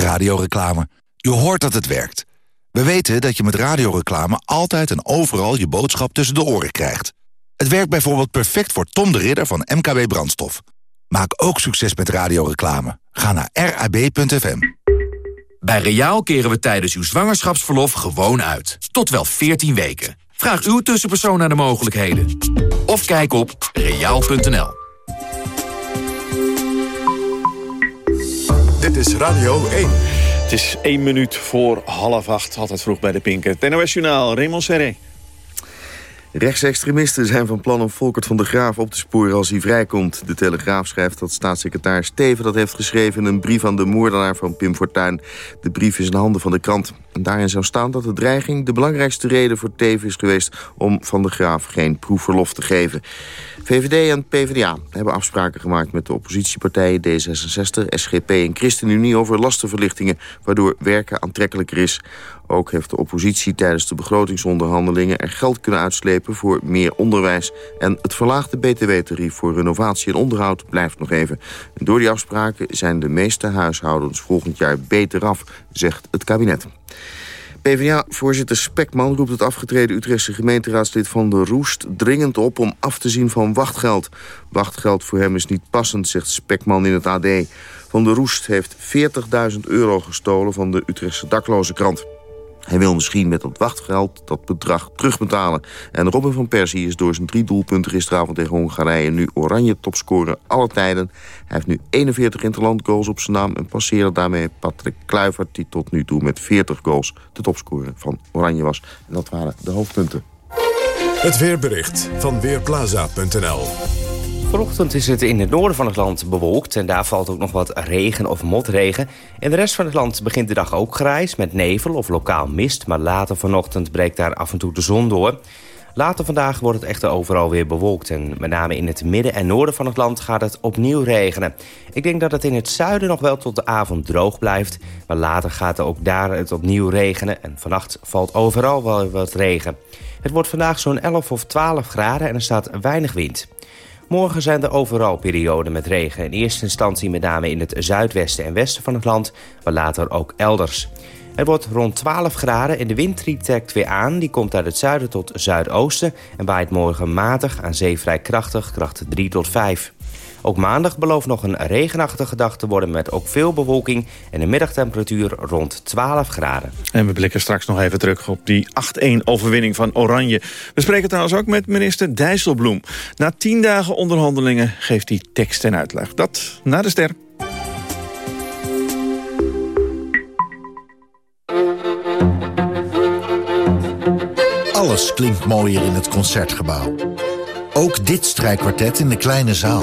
Radioreclame. Je hoort dat het werkt. We weten dat je met radioreclame altijd en overal je boodschap tussen de oren krijgt. Het werkt bijvoorbeeld perfect voor Tom de Ridder van MKB Brandstof. Maak ook succes met radioreclame. Ga naar rab.fm. Bij Reaal keren we tijdens uw zwangerschapsverlof gewoon uit. Tot wel 14 weken. Vraag uw tussenpersoon naar de mogelijkheden. Of kijk op reaal.nl. is Radio 1. Het is één minuut voor half acht. Altijd vroeg bij de Pinken. Het NOS Journaal, Raymond Serré. Rechtsextremisten zijn van plan om Volkert van der Graaf op te sporen als hij vrijkomt. De Telegraaf schrijft dat staatssecretaris Steven dat heeft geschreven... in een brief aan de moordenaar van Pim Fortuyn. De brief is in handen van de krant. En daarin zou staan dat de dreiging de belangrijkste reden voor Teven is geweest... om van der Graaf geen proefverlof te geven. VVD en PvdA hebben afspraken gemaakt met de oppositiepartijen D66, SGP en ChristenUnie over lastenverlichtingen, waardoor werken aantrekkelijker is. Ook heeft de oppositie tijdens de begrotingsonderhandelingen er geld kunnen uitslepen voor meer onderwijs. En het verlaagde btw-tarief voor renovatie en onderhoud blijft nog even. En door die afspraken zijn de meeste huishoudens volgend jaar beter af, zegt het kabinet. PvdA-voorzitter Spekman roept het afgetreden Utrechtse gemeenteraadslid Van der Roest dringend op om af te zien van wachtgeld. Wachtgeld voor hem is niet passend, zegt Spekman in het AD. Van der Roest heeft 40.000 euro gestolen van de Utrechtse daklozenkrant. Hij wil misschien met dat wachtgeld dat bedrag terugbetalen. En Robin van Persie is door zijn drie doelpunten gisteravond tegen Hongarije... nu oranje topscorer alle tijden. Hij heeft nu 41 interland goals op zijn naam... en passeerde daarmee Patrick Kluivert... die tot nu toe met 40 goals de topscorer van Oranje was. En dat waren de hoofdpunten. Het weerbericht van Weerplaza.nl Vanochtend is het in het noorden van het land bewolkt... en daar valt ook nog wat regen of motregen. In de rest van het land begint de dag ook grijs... met nevel of lokaal mist, maar later vanochtend breekt daar af en toe de zon door. Later vandaag wordt het echter overal weer bewolkt... en met name in het midden en noorden van het land gaat het opnieuw regenen. Ik denk dat het in het zuiden nog wel tot de avond droog blijft... maar later gaat er ook daar het opnieuw regenen... en vannacht valt overal wel wat regen. Het wordt vandaag zo'n 11 of 12 graden en er staat weinig wind. Morgen zijn er overal perioden met regen. In eerste instantie met name in het zuidwesten en westen van het land, maar later ook elders. Het wordt rond 12 graden en de wind trekt weer aan. Die komt uit het zuiden tot zuidoosten en waait morgen matig aan zee vrij krachtig, kracht 3 tot 5. Ook maandag belooft nog een regenachtige dag te worden... met ook veel bewolking en een middagtemperatuur rond 12 graden. En we blikken straks nog even terug op die 8-1-overwinning van Oranje. We spreken trouwens ook met minister Dijsselbloem. Na tien dagen onderhandelingen geeft hij tekst en uitleg. Dat na de ster. Alles klinkt mooier in het Concertgebouw. Ook dit strijkkwartet in de kleine zaal.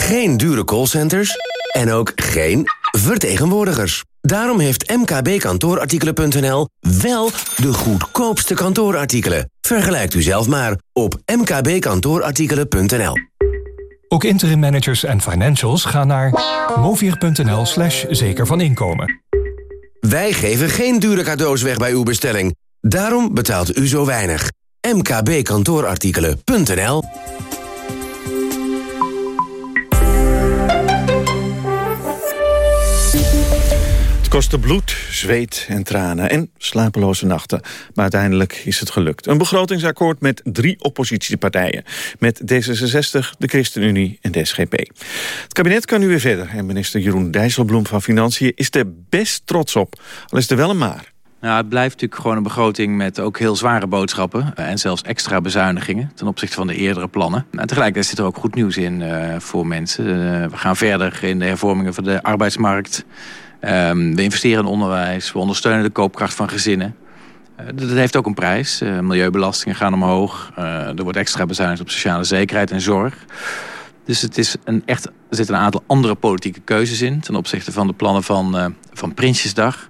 geen dure callcenters en ook geen vertegenwoordigers. Daarom heeft mkbkantoorartikelen.nl wel de goedkoopste kantoorartikelen. Vergelijkt u zelf maar op mkbkantoorartikelen.nl. Ook interim managers en financials gaan naar movier.nl slash zeker van inkomen. Wij geven geen dure cadeaus weg bij uw bestelling. Daarom betaalt u zo weinig. mkbkantoorartikelen.nl kostte bloed, zweet en tranen en slapeloze nachten. Maar uiteindelijk is het gelukt. Een begrotingsakkoord met drie oppositiepartijen. Met D66, de ChristenUnie en de SGP. Het kabinet kan nu weer verder. En minister Jeroen Dijsselbloem van Financiën is er best trots op. Al is er wel een maar. Nou, het blijft natuurlijk gewoon een begroting met ook heel zware boodschappen. En zelfs extra bezuinigingen ten opzichte van de eerdere plannen. En tegelijkertijd zit er ook goed nieuws in uh, voor mensen. Uh, we gaan verder in de hervormingen van de arbeidsmarkt. Um, we investeren in onderwijs, we ondersteunen de koopkracht van gezinnen. Uh, dat heeft ook een prijs. Uh, milieubelastingen gaan omhoog. Uh, er wordt extra bezuinigd op sociale zekerheid en zorg. Dus het is een echt, er zitten een aantal andere politieke keuzes in... ten opzichte van de plannen van, van Prinsjesdag.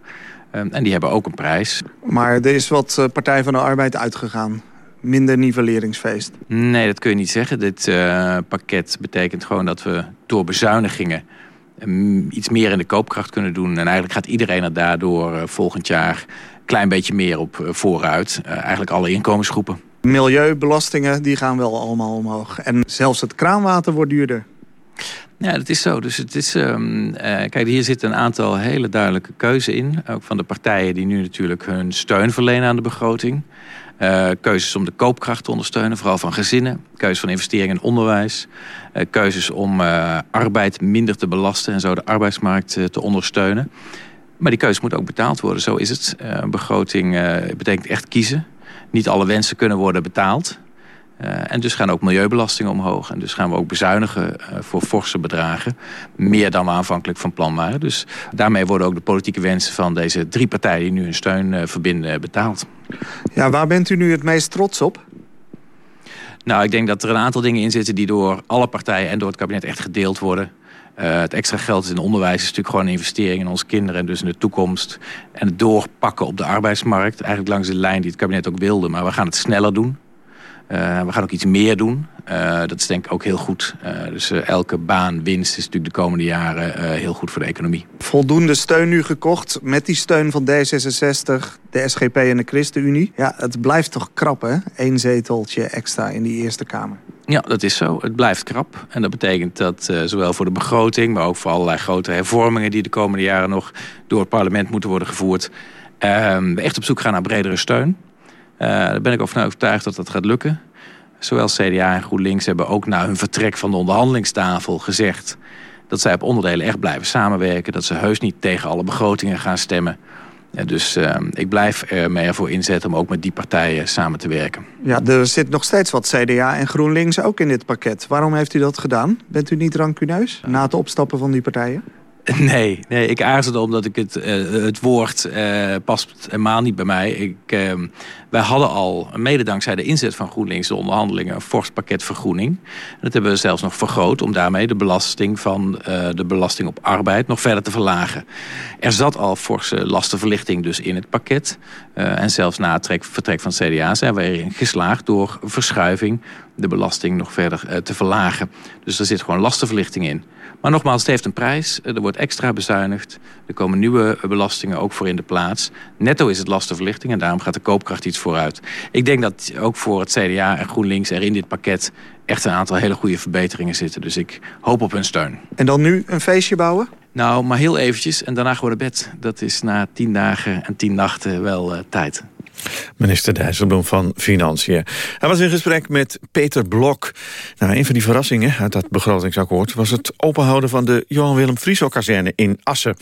Ehm, en die hebben ook een prijs. Maar er is wat Partij van de Arbeid uitgegaan. Minder nivelleringsfeest. Nee, dat kun je niet zeggen. Dit pakket betekent gewoon dat we door bezuinigingen iets meer in de koopkracht kunnen doen. En eigenlijk gaat iedereen er daardoor uh, volgend jaar een klein beetje meer op uh, vooruit. Uh, eigenlijk alle inkomensgroepen. Milieubelastingen die gaan wel allemaal omhoog. En zelfs het kraanwater wordt duurder. Ja, dat is zo. Dus het is, um, kijk, hier zitten een aantal hele duidelijke keuzes in. Ook van de partijen die nu natuurlijk hun steun verlenen aan de begroting. Uh, keuzes om de koopkracht te ondersteunen, vooral van gezinnen. Keuzes van investeringen in onderwijs. Uh, keuzes om uh, arbeid minder te belasten en zo de arbeidsmarkt te ondersteunen. Maar die keuze moet ook betaald worden, zo is het. Een begroting betekent echt kiezen. Niet alle wensen kunnen worden betaald. Uh, en dus gaan ook milieubelastingen omhoog. En dus gaan we ook bezuinigen uh, voor forse bedragen. Meer dan we aanvankelijk van plan waren. Dus daarmee worden ook de politieke wensen van deze drie partijen... die nu hun steun uh, verbinden, betaald. Ja, waar bent u nu het meest trots op? Nou, ik denk dat er een aantal dingen in zitten... die door alle partijen en door het kabinet echt gedeeld worden. Uh, het extra geld is in onderwijs is natuurlijk gewoon een investering in onze kinderen... en dus in de toekomst. En het doorpakken op de arbeidsmarkt. Eigenlijk langs de lijn die het kabinet ook wilde. Maar we gaan het sneller doen. Uh, we gaan ook iets meer doen. Uh, dat is denk ik ook heel goed. Uh, dus elke baan winst is natuurlijk de komende jaren heel goed voor de economie. Voldoende steun nu gekocht met die steun van D66, de SGP en de ChristenUnie. Ja, het blijft toch krap hè? Eén zeteltje extra in die Eerste Kamer. Ja, dat is zo. Het blijft krap. En dat betekent dat zowel voor de begroting... maar ook voor allerlei grote hervormingen... die de komende jaren nog door het parlement moeten worden gevoerd... we echt op zoek gaan naar bredere steun. Uh, daar ben ik van overtuigd dat dat gaat lukken. Zowel CDA en GroenLinks hebben ook na hun vertrek van de onderhandelingstafel gezegd... dat zij op onderdelen echt blijven samenwerken. Dat ze heus niet tegen alle begrotingen gaan stemmen. Ja, dus uh, ik blijf er mee ervoor inzetten om ook met die partijen samen te werken. Ja, er zit nog steeds wat CDA en GroenLinks ook in dit pakket. Waarom heeft u dat gedaan? Bent u niet rancuneus na het opstappen van die partijen? (laughs) Nee, nee, ik aarzelde omdat ik het, uh, het woord uh, past helemaal niet bij mij. Ik, uh, wij hadden al, mede dankzij de inzet van GroenLinks... de onderhandelingen, een fors pakket vergroening. En dat hebben we zelfs nog vergroot... om daarmee de belasting van de belasting op arbeid nog verder te verlagen. Er zat al forse lastenverlichting dus in het pakket. en zelfs na het vertrek van CDA zijn we erin geslaagd... door verschuiving de belasting nog verder te verlagen. Dus er zit gewoon lastenverlichting in. Maar nogmaals, het heeft een prijs. Er wordt extra bezuinigd. Er komen nieuwe belastingen ook voor in de plaats. Netto is het lastenverlichting en daarom gaat de koopkracht iets vooruit. Ik denk dat ook voor het CDA en GroenLinks er in dit pakket echt een aantal hele goede verbeteringen zitten. Dus ik hoop op hun steun. En dan nu een feestje bouwen? Nou, maar heel eventjes en daarna gewoon naar bed. Dat is na tien dagen en tien nachten wel uh, tijd. Minister Dijsselbloem van Financiën. Hij was in gesprek met Peter Blok. Nou, een van die verrassingen uit dat begrotingsakkoord... was het openhouden van de Johan Willem Frieso-kazerne in Assen.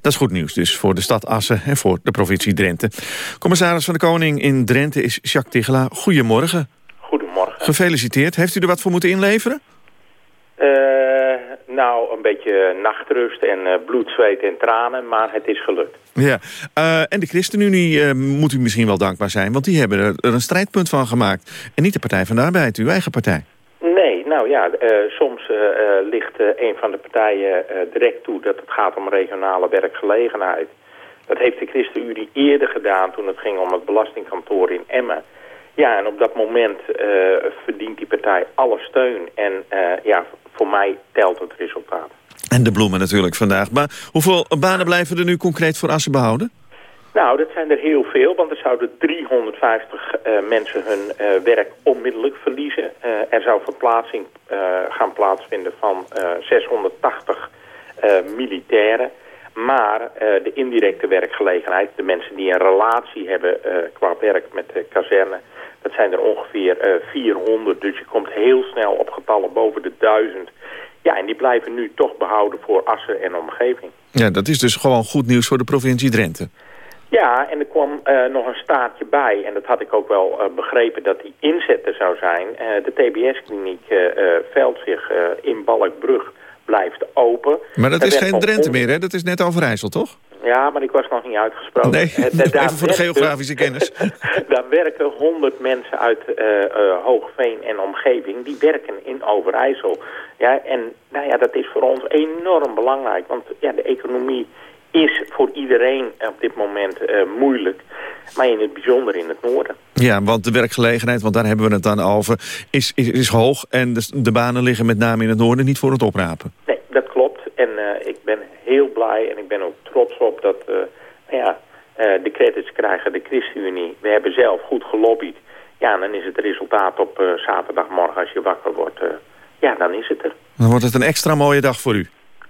Dat is goed nieuws dus voor de stad Assen en voor de provincie Drenthe. Commissaris van de Koning in Drenthe is Jacques Tigelaar. Goedemorgen. Goedemorgen. Gefeliciteerd. Heeft u er wat voor moeten inleveren? Uh, nou, een beetje nachtrust en uh, bloed, zweet en tranen, maar het is gelukt. Ja, uh, en de ChristenUnie moet u misschien wel dankbaar zijn, want die hebben er een strijdpunt van gemaakt. En niet de Partij van de Arbeid, uw eigen partij. Nee, nou ja, soms ligt een van de partijen direct toe dat het gaat om regionale werkgelegenheid. Dat heeft de ChristenUnie eerder gedaan toen het ging om het belastingkantoor in Emmen. Ja, en op dat moment verdient die partij alle steun. En ja, voor mij telt het resultaat. En de bloemen natuurlijk vandaag. Maar hoeveel banen blijven er nu concreet voor Assen behouden? Nou, dat zijn er heel veel, want er zouden 350 uh, mensen hun uh, werk onmiddellijk verliezen. Uh, er zou verplaatsing gaan plaatsvinden van 680 militairen. Maar de indirecte werkgelegenheid, de mensen die een relatie hebben qua werk met de kazerne... Dat zijn er ongeveer 400, dus je komt heel snel op getallen boven de 1000. Ja, en die blijven nu toch behouden voor Assen en omgeving. Ja, dat is dus gewoon goed nieuws voor de provincie Drenthe. Ja, en er kwam uh, nog een staartje bij. En dat had ik ook wel uh, begrepen dat die inzetten zou zijn. Uh, de TBS-kliniek Veldzig in Balkbrug blijft open. Maar dat is geen Drenthe meer, hè? Dat is net Overijssel, toch? Ja, maar ik was nog niet uitgesproken. Nee, (laughs) even voor de geografische kennis. (laughs) daar werken honderd mensen uit uh, uh, Hoogveen en omgeving. Die werken in Overijssel. Ja, en nou ja, dat is voor ons enorm belangrijk. Want ja, de economie is voor iedereen op dit moment uh, moeilijk. Maar in het bijzonder in het noorden. Ja, want de werkgelegenheid, want daar hebben we het dan over, is, is, is hoog. En de, de banen liggen met name in het noorden niet voor het oprapen. Nee. En ik ben heel blij en ik ben ook trots op dat uh, ja, uh, de credits krijgen de ChristenUnie. We hebben zelf goed gelobbyd. Ja, en dan is het resultaat op zaterdagmorgen als je wakker wordt. ja, dan is het er. Dan wordt het een extra mooie dag voor u.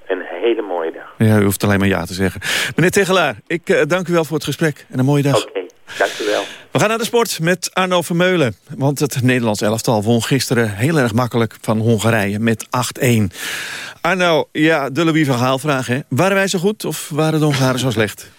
Een hele mooie dag. Ja, u hoeft alleen maar ja te zeggen. Meneer Tegelaar, ik dank u wel voor het gesprek en een mooie dag. Okay, dank u wel. We gaan naar de sport met Arno Vermeulen. Want het Nederlands elftal won gisteren heel erg makkelijk van Hongarije met 8-1. Arno, ja, de Louis van Gaal vraag, hè. Waren wij zo goed of waren de Hongaren zo slecht?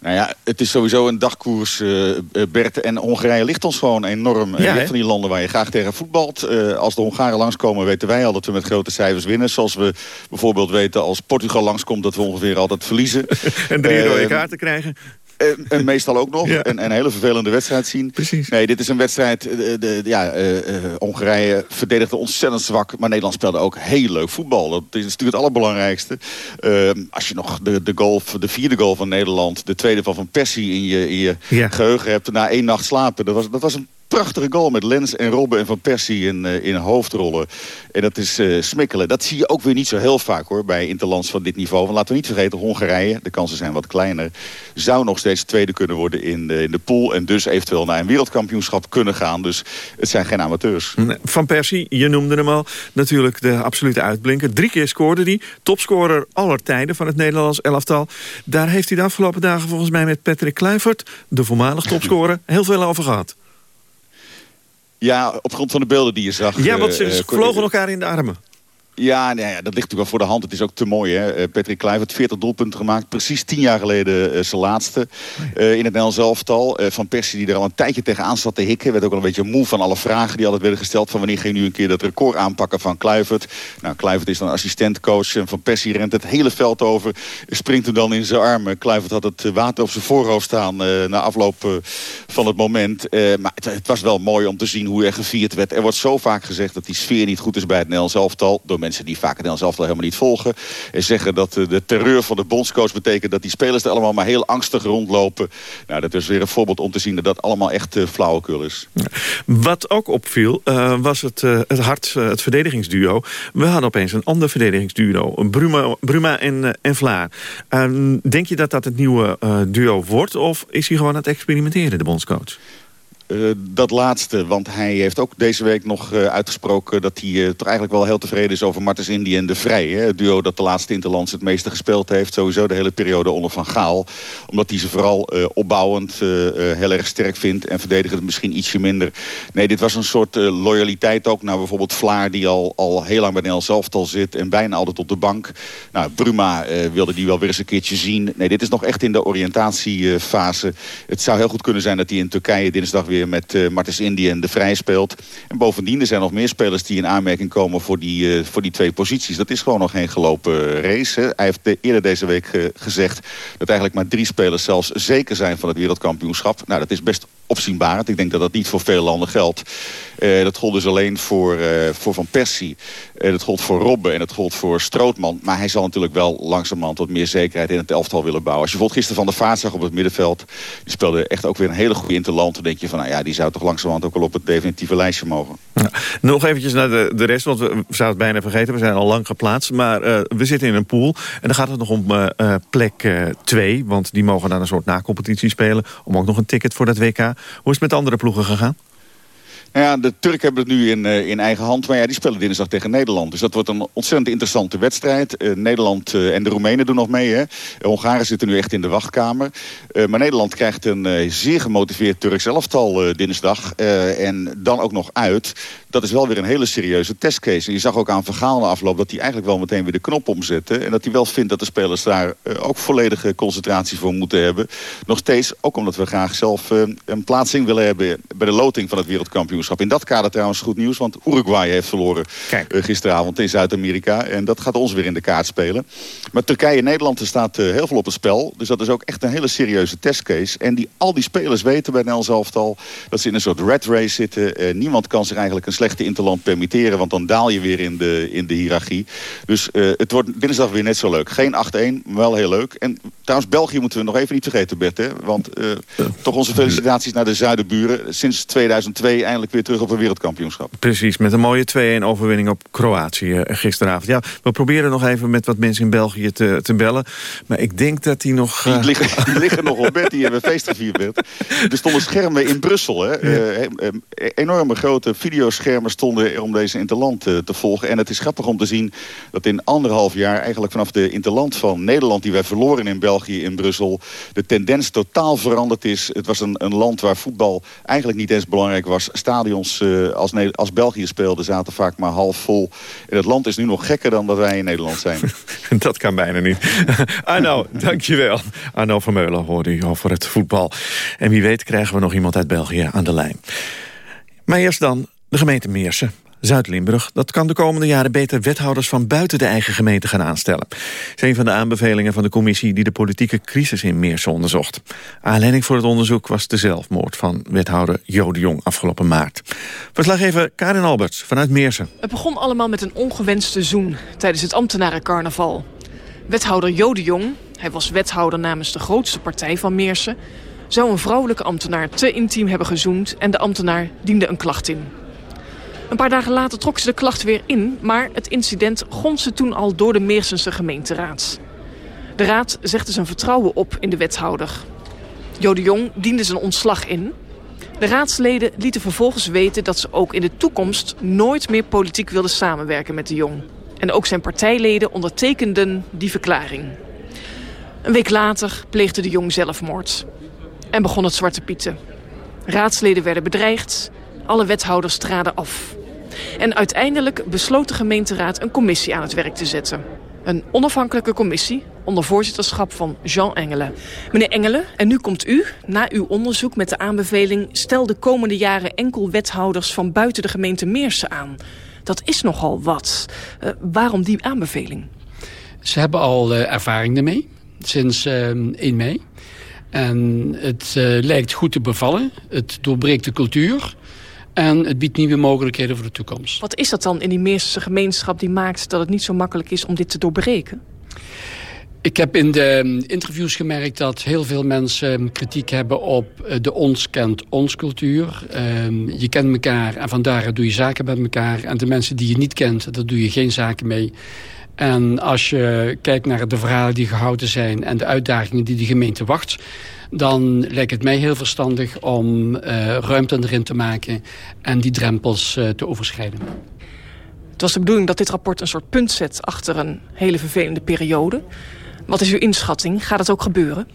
Nou ja, het is sowieso een dagkoers, uh, Bert. En Hongarije ligt ons gewoon enorm. Ja, van die landen waar je graag tegen voetbalt. Uh, als de Hongaren langskomen weten wij al dat we met grote cijfers winnen. Zoals we bijvoorbeeld weten als Portugal langskomt dat we ongeveer altijd verliezen. (laughs) en drie rode kaarten krijgen. En, en, meestal ook nog. En, een hele vervelende wedstrijd zien. Precies. Nee, dit is een wedstrijd... De, de, ja, Hongarije verdedigde ontzettend zwak. Maar Nederland speelde ook heel leuk voetbal. Dat is natuurlijk het allerbelangrijkste. Als je nog de, de, goal, de vierde goal van Nederland... de tweede van Van Persie in je, in je geheugen hebt... na één nacht slapen. Dat was, dat was een prachtige goal met Lens en Robben en Van Persie in, uh, in hoofdrollen. En dat is uh, smikkelen. Dat zie je ook weer niet zo heel vaak hoor bij interlands van dit niveau. Want laten we niet vergeten, Hongarije, de kansen zijn wat kleiner... zou nog steeds tweede kunnen worden in de, in de pool... en dus eventueel naar een wereldkampioenschap kunnen gaan. Dus het zijn geen amateurs. Van Persie, je noemde hem al, natuurlijk de absolute uitblinker. Drie keer scoorde hij, topscorer aller tijden van het Nederlands elftal. Daar heeft hij de afgelopen dagen volgens mij met Patrick Kluivert... de voormalig topscorer, heel veel over gehad. Ja, op grond van de beelden die je zag. Ja, want ze uh, vlogen elkaar in de armen. Ja, nee, ja, dat ligt natuurlijk wel voor de hand. Het is ook te mooi. Hè? Uh, Patrick Kluivert, 40 doelpunten gemaakt. Precies tien jaar geleden uh, zijn laatste uh, in het Nederlands elftal. van Persie die er al een tijdje tegenaan zat te hikken. Werd ook al een beetje moe van alle vragen die altijd werden gesteld. Van wanneer ging nu een keer dat record aanpakken van Kluivert. Nou, Kluivert is dan assistentcoach. En Van Persie rent het hele veld over. Springt hem dan in zijn armen. Kluivert had het water op zijn voorhoofd staan na afloop van het moment. maar het, het, was wel mooi om te zien hoe er gevierd werd. Er wordt zo vaak gezegd dat die sfeer niet goed is bij het Nederlands elftal. Door mensen die vaak Nederlands elftal helemaal niet volgen. En zeggen dat de terreur van de bondscoach betekent dat die spelers er allemaal maar heel angstig rondlopen. Nou, dat is weer een voorbeeld om te zien dat dat allemaal echt uh, flauwekul is. Wat ook opviel uh, was het, het hart, het verdedigingsduo. We hadden opeens een ander verdedigingsduo. Bruma, Bruma en, en Vlaar. Ehm, denk je dat dat het nieuwe duo wordt? Of is hij gewoon aan het experimenteren, de bondscoach? Uh, dat laatste, want hij heeft ook deze week nog uh, uitgesproken... dat hij uh, toch eigenlijk wel heel tevreden is over Martens Indy en De Vrij. Hè? Het duo dat de laatste Interlands het meeste gespeeld heeft. Sowieso de hele periode onder Van Gaal. Omdat hij ze vooral opbouwend heel erg sterk vindt... en verdedigend misschien ietsje minder. Nee, dit was een soort loyaliteit ook naar bijvoorbeeld Vlaar... die al, al heel lang bij Nederland zelftal zit en bijna altijd op de bank. Nou, Bruma wilde die wel weer eens een keertje zien. Nee, dit is nog echt in de oriëntatiefase. Het zou heel goed kunnen zijn dat hij in Turkije dinsdag weer met uh, Martens Indy en De Vrij speelt. En bovendien, er zijn nog meer spelers die in aanmerking komen voor die, uh, voor die twee posities. Dat is gewoon nog geen gelopen race. Hè. Hij heeft de, eerder deze week gezegd dat eigenlijk maar drie spelers zelfs zeker zijn van het wereldkampioenschap. Nou, dat is best opzienbarend. Ik denk dat dat niet voor veel landen geldt. Uh, dat gold dus alleen voor, uh, voor Van Persie. Uh, dat gold voor Robben en dat gold voor Strootman. Maar hij zal natuurlijk wel langzamerhand wat meer zekerheid in het elftal willen bouwen. Als je bijvoorbeeld gisteren Van der Vaart zag op het middenveld. Die speelde echt ook weer een hele goede interland. Dan denk je van, nou ja, die zou toch langzamerhand ook wel op het definitieve lijstje mogen. Nog eventjes naar de, de rest, want we zouden het bijna vergeten. We zijn al lang geplaatst. Maar we zitten in een pool. En dan gaat het nog om plek 2. want die mogen dan een soort nacompetitie spelen. Om ook nog een ticket voor dat WK. Hoe is het met andere ploegen gegaan? Ja, de Turken hebben het nu in, uh, in eigen hand. Maar ja, die spelen dinsdag tegen Nederland. Dus dat wordt een ontzettend interessante wedstrijd. Uh, Nederland uh, en de Roemenen doen nog mee. Hè. De Hongaren zitten nu echt in de wachtkamer. maar Nederland krijgt een zeer gemotiveerd Turks elftal dinsdag. en dan ook nog uit. Dat is wel weer een hele serieuze testcase. En je zag ook aan Vergaal na afloop dat hij eigenlijk wel meteen weer de knop omzette. En dat hij wel vindt dat de spelers daar ook volledige concentratie voor moeten hebben. Nog steeds, ook omdat we graag zelf een plaatsing willen hebben... bij de loting van het in dat kader trouwens goed nieuws, want Uruguay heeft verloren uh, gisteravond in Zuid-Amerika. En dat gaat ons weer in de kaart spelen. Maar Turkije en Nederland, er staat uh, heel veel op het spel. Dus dat is ook echt een hele serieuze testcase. En die, al die spelers weten bij Nels Elftal dat ze in een soort red race zitten. Uh, niemand kan zich eigenlijk een slechte interland permitteren, want dan daal je weer in de, in de hiërarchie. Dus het wordt dinsdag weer net zo leuk. Geen 8-1, maar wel heel leuk. En trouwens, België moeten we nog even niet vergeten, Bert. Hè? Want toch onze felicitaties naar de zuidenburen. Sinds 2002 eindelijk weer terug op een wereldkampioenschap. Precies, met een mooie 2-1 overwinning op Kroatië eh, gisteravond. Ja, we proberen nog even met wat mensen in België te, te bellen. Maar ik denk dat die nog... Die, uh... liggen, die (laughs) liggen nog op bed, die hebben feest gevierd. Er stonden schermen in Brussel. Hè. Ja. Uh, enorme grote videoschermen stonden om deze Interland te, te volgen. En het is grappig om te zien dat in anderhalf jaar... eigenlijk vanaf de Interland van Nederland die wij verloren in België in Brussel... de tendens totaal veranderd is. Het was een, een land waar voetbal eigenlijk niet eens belangrijk was. Staan uh, als, als België speelde zaten vaak maar half vol. En het land is nu nog gekker dan dat wij in Nederland zijn. (laughs) dat kan bijna niet. (laughs) Arno, dankjewel. Arno van Meulen hoorde u over het voetbal. En wie weet krijgen we nog iemand uit België aan de lijn. Maar eerst dan de gemeente Meersen. Zuid-Limburg dat kan de komende jaren beter wethouders van buiten de eigen gemeente gaan aanstellen. Dat is een van de aanbevelingen van de commissie die de politieke crisis in Meersen onderzocht. Aanleiding voor het onderzoek was de zelfmoord van wethouder Jode Jong afgelopen maart. Verslaggever Karin Alberts vanuit Meersen. Het begon allemaal met een ongewenste zoen tijdens het ambtenarencarnaval. Wethouder Jode Jong, hij was wethouder namens de grootste partij van Meersen... zou een vrouwelijke ambtenaar te intiem hebben gezoend... en de ambtenaar diende een klacht in. Een paar dagen later trok ze de klacht weer in... maar het incident gonste toen al door de Meersense gemeenteraad. De raad zegde zijn vertrouwen op in de wethouder. Jode Jong diende zijn ontslag in... De raadsleden lieten vervolgens weten dat ze ook in de toekomst nooit meer politiek wilden samenwerken met de Jong. En ook zijn partijleden ondertekenden die verklaring. Een week later pleegde de Jong zelfmoord. En begon het Zwarte Pieten. Raadsleden werden bedreigd, alle wethouders traden af. En uiteindelijk besloot de gemeenteraad een commissie aan het werk te zetten. Een onafhankelijke commissie onder voorzitterschap van Jean Engelen. Meneer Engelen, en nu komt u, na uw onderzoek met de aanbeveling... stel de komende jaren enkel wethouders van buiten de gemeente Meersen aan. Dat is nogal wat. Uh, waarom die aanbeveling? Ze hebben al uh, ervaring ermee, sinds uh, 1 mei. En het lijkt goed te bevallen. Het doorbreekt de cultuur. En het biedt nieuwe mogelijkheden voor de toekomst. Wat is dat dan in die Meersense gemeenschap die maakt dat het niet zo makkelijk is om dit te doorbreken? Ik heb in de interviews gemerkt dat heel veel mensen kritiek hebben op de ons kent ons cultuur. je kent elkaar en vandaar doe je zaken met elkaar. En de mensen die je niet kent, daar doe je geen zaken mee. En als je kijkt naar de verhalen die gehouden zijn en de uitdagingen die de gemeente wacht dan lijkt het mij heel verstandig om uh, ruimte erin te maken en die drempels uh, te overschrijden. Het was de bedoeling dat dit rapport een soort punt zet achter een hele vervelende periode. Wat is uw inschatting? Gaat het ook gebeuren?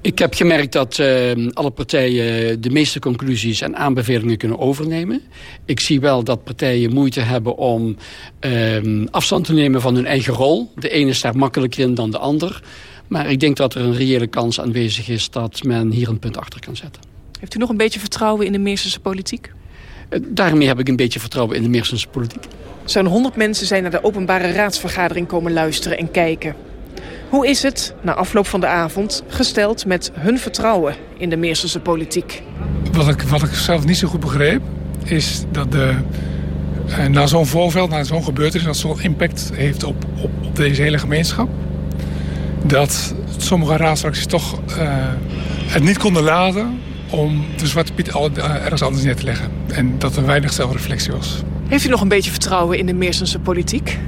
Ik heb gemerkt dat uh, alle partijen de meeste conclusies en aanbevelingen kunnen overnemen. Ik zie wel dat partijen moeite hebben om uh, afstand te nemen van hun eigen rol. De ene staat makkelijker in dan de ander. Maar ik denk dat er een reële kans aanwezig is dat men hier een punt achter kan zetten. Heeft u nog een beetje vertrouwen in de Meersense politiek? Eh, daarmee heb ik een beetje vertrouwen in de Meersense politiek. Zo'n 100 mensen zijn naar de openbare raadsvergadering komen luisteren en kijken. Hoe is het, na afloop van de avond, gesteld met hun vertrouwen in de Meersense politiek? Wat ik, wat ik zelf niet zo goed begreep, is dat de, eh, na zo'n voorveld, na zo'n gebeurtenis... dat zo'n impact heeft op, op, op deze hele gemeenschap dat sommige raadsfracties toch uh, het niet konden laten om de Zwarte Piet al, uh, ergens anders neer te leggen. En dat er weinig zelfreflectie was. Heeft u nog een beetje vertrouwen in de Meersense politiek?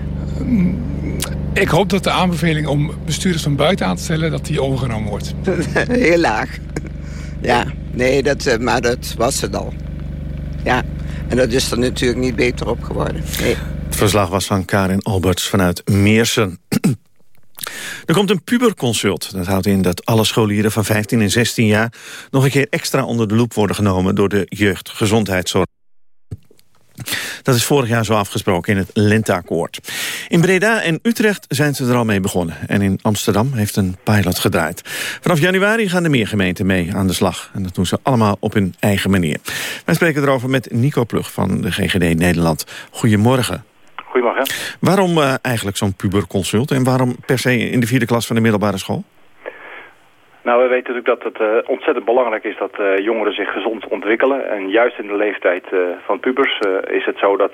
Ik hoop dat de aanbeveling om bestuurders van buiten aan te stellen... dat die overgenomen wordt. (laughs) Heel laag. Ja, nee, dat, uh, maar dat was het al. Ja, en dat is er natuurlijk niet beter op geworden. Nee. Het verslag was van Karin Alberts vanuit Meersen. (clears throat) Er komt een puberconsult. Dat houdt in dat alle scholieren van 15 en 16 jaar... nog een keer extra onder de loep worden genomen... door de jeugdgezondheidszorg. Dat is vorig jaar zo afgesproken in het Lenteakkoord. In Breda en Utrecht zijn ze er al mee begonnen. En in Amsterdam heeft een pilot gedraaid. Vanaf januari gaan er meer gemeenten mee aan de slag. En dat doen ze allemaal op hun eigen manier. Wij spreken erover met Nico Plug van de GGD Nederland. Goedemorgen. Goedemorgen. Waarom uh, eigenlijk zo'n puberconsult en waarom per se in de vierde klas van de middelbare school? Nou, we weten natuurlijk dat het uh, ontzettend belangrijk is dat uh, jongeren zich gezond ontwikkelen. En juist in de leeftijd van pubers is het zo dat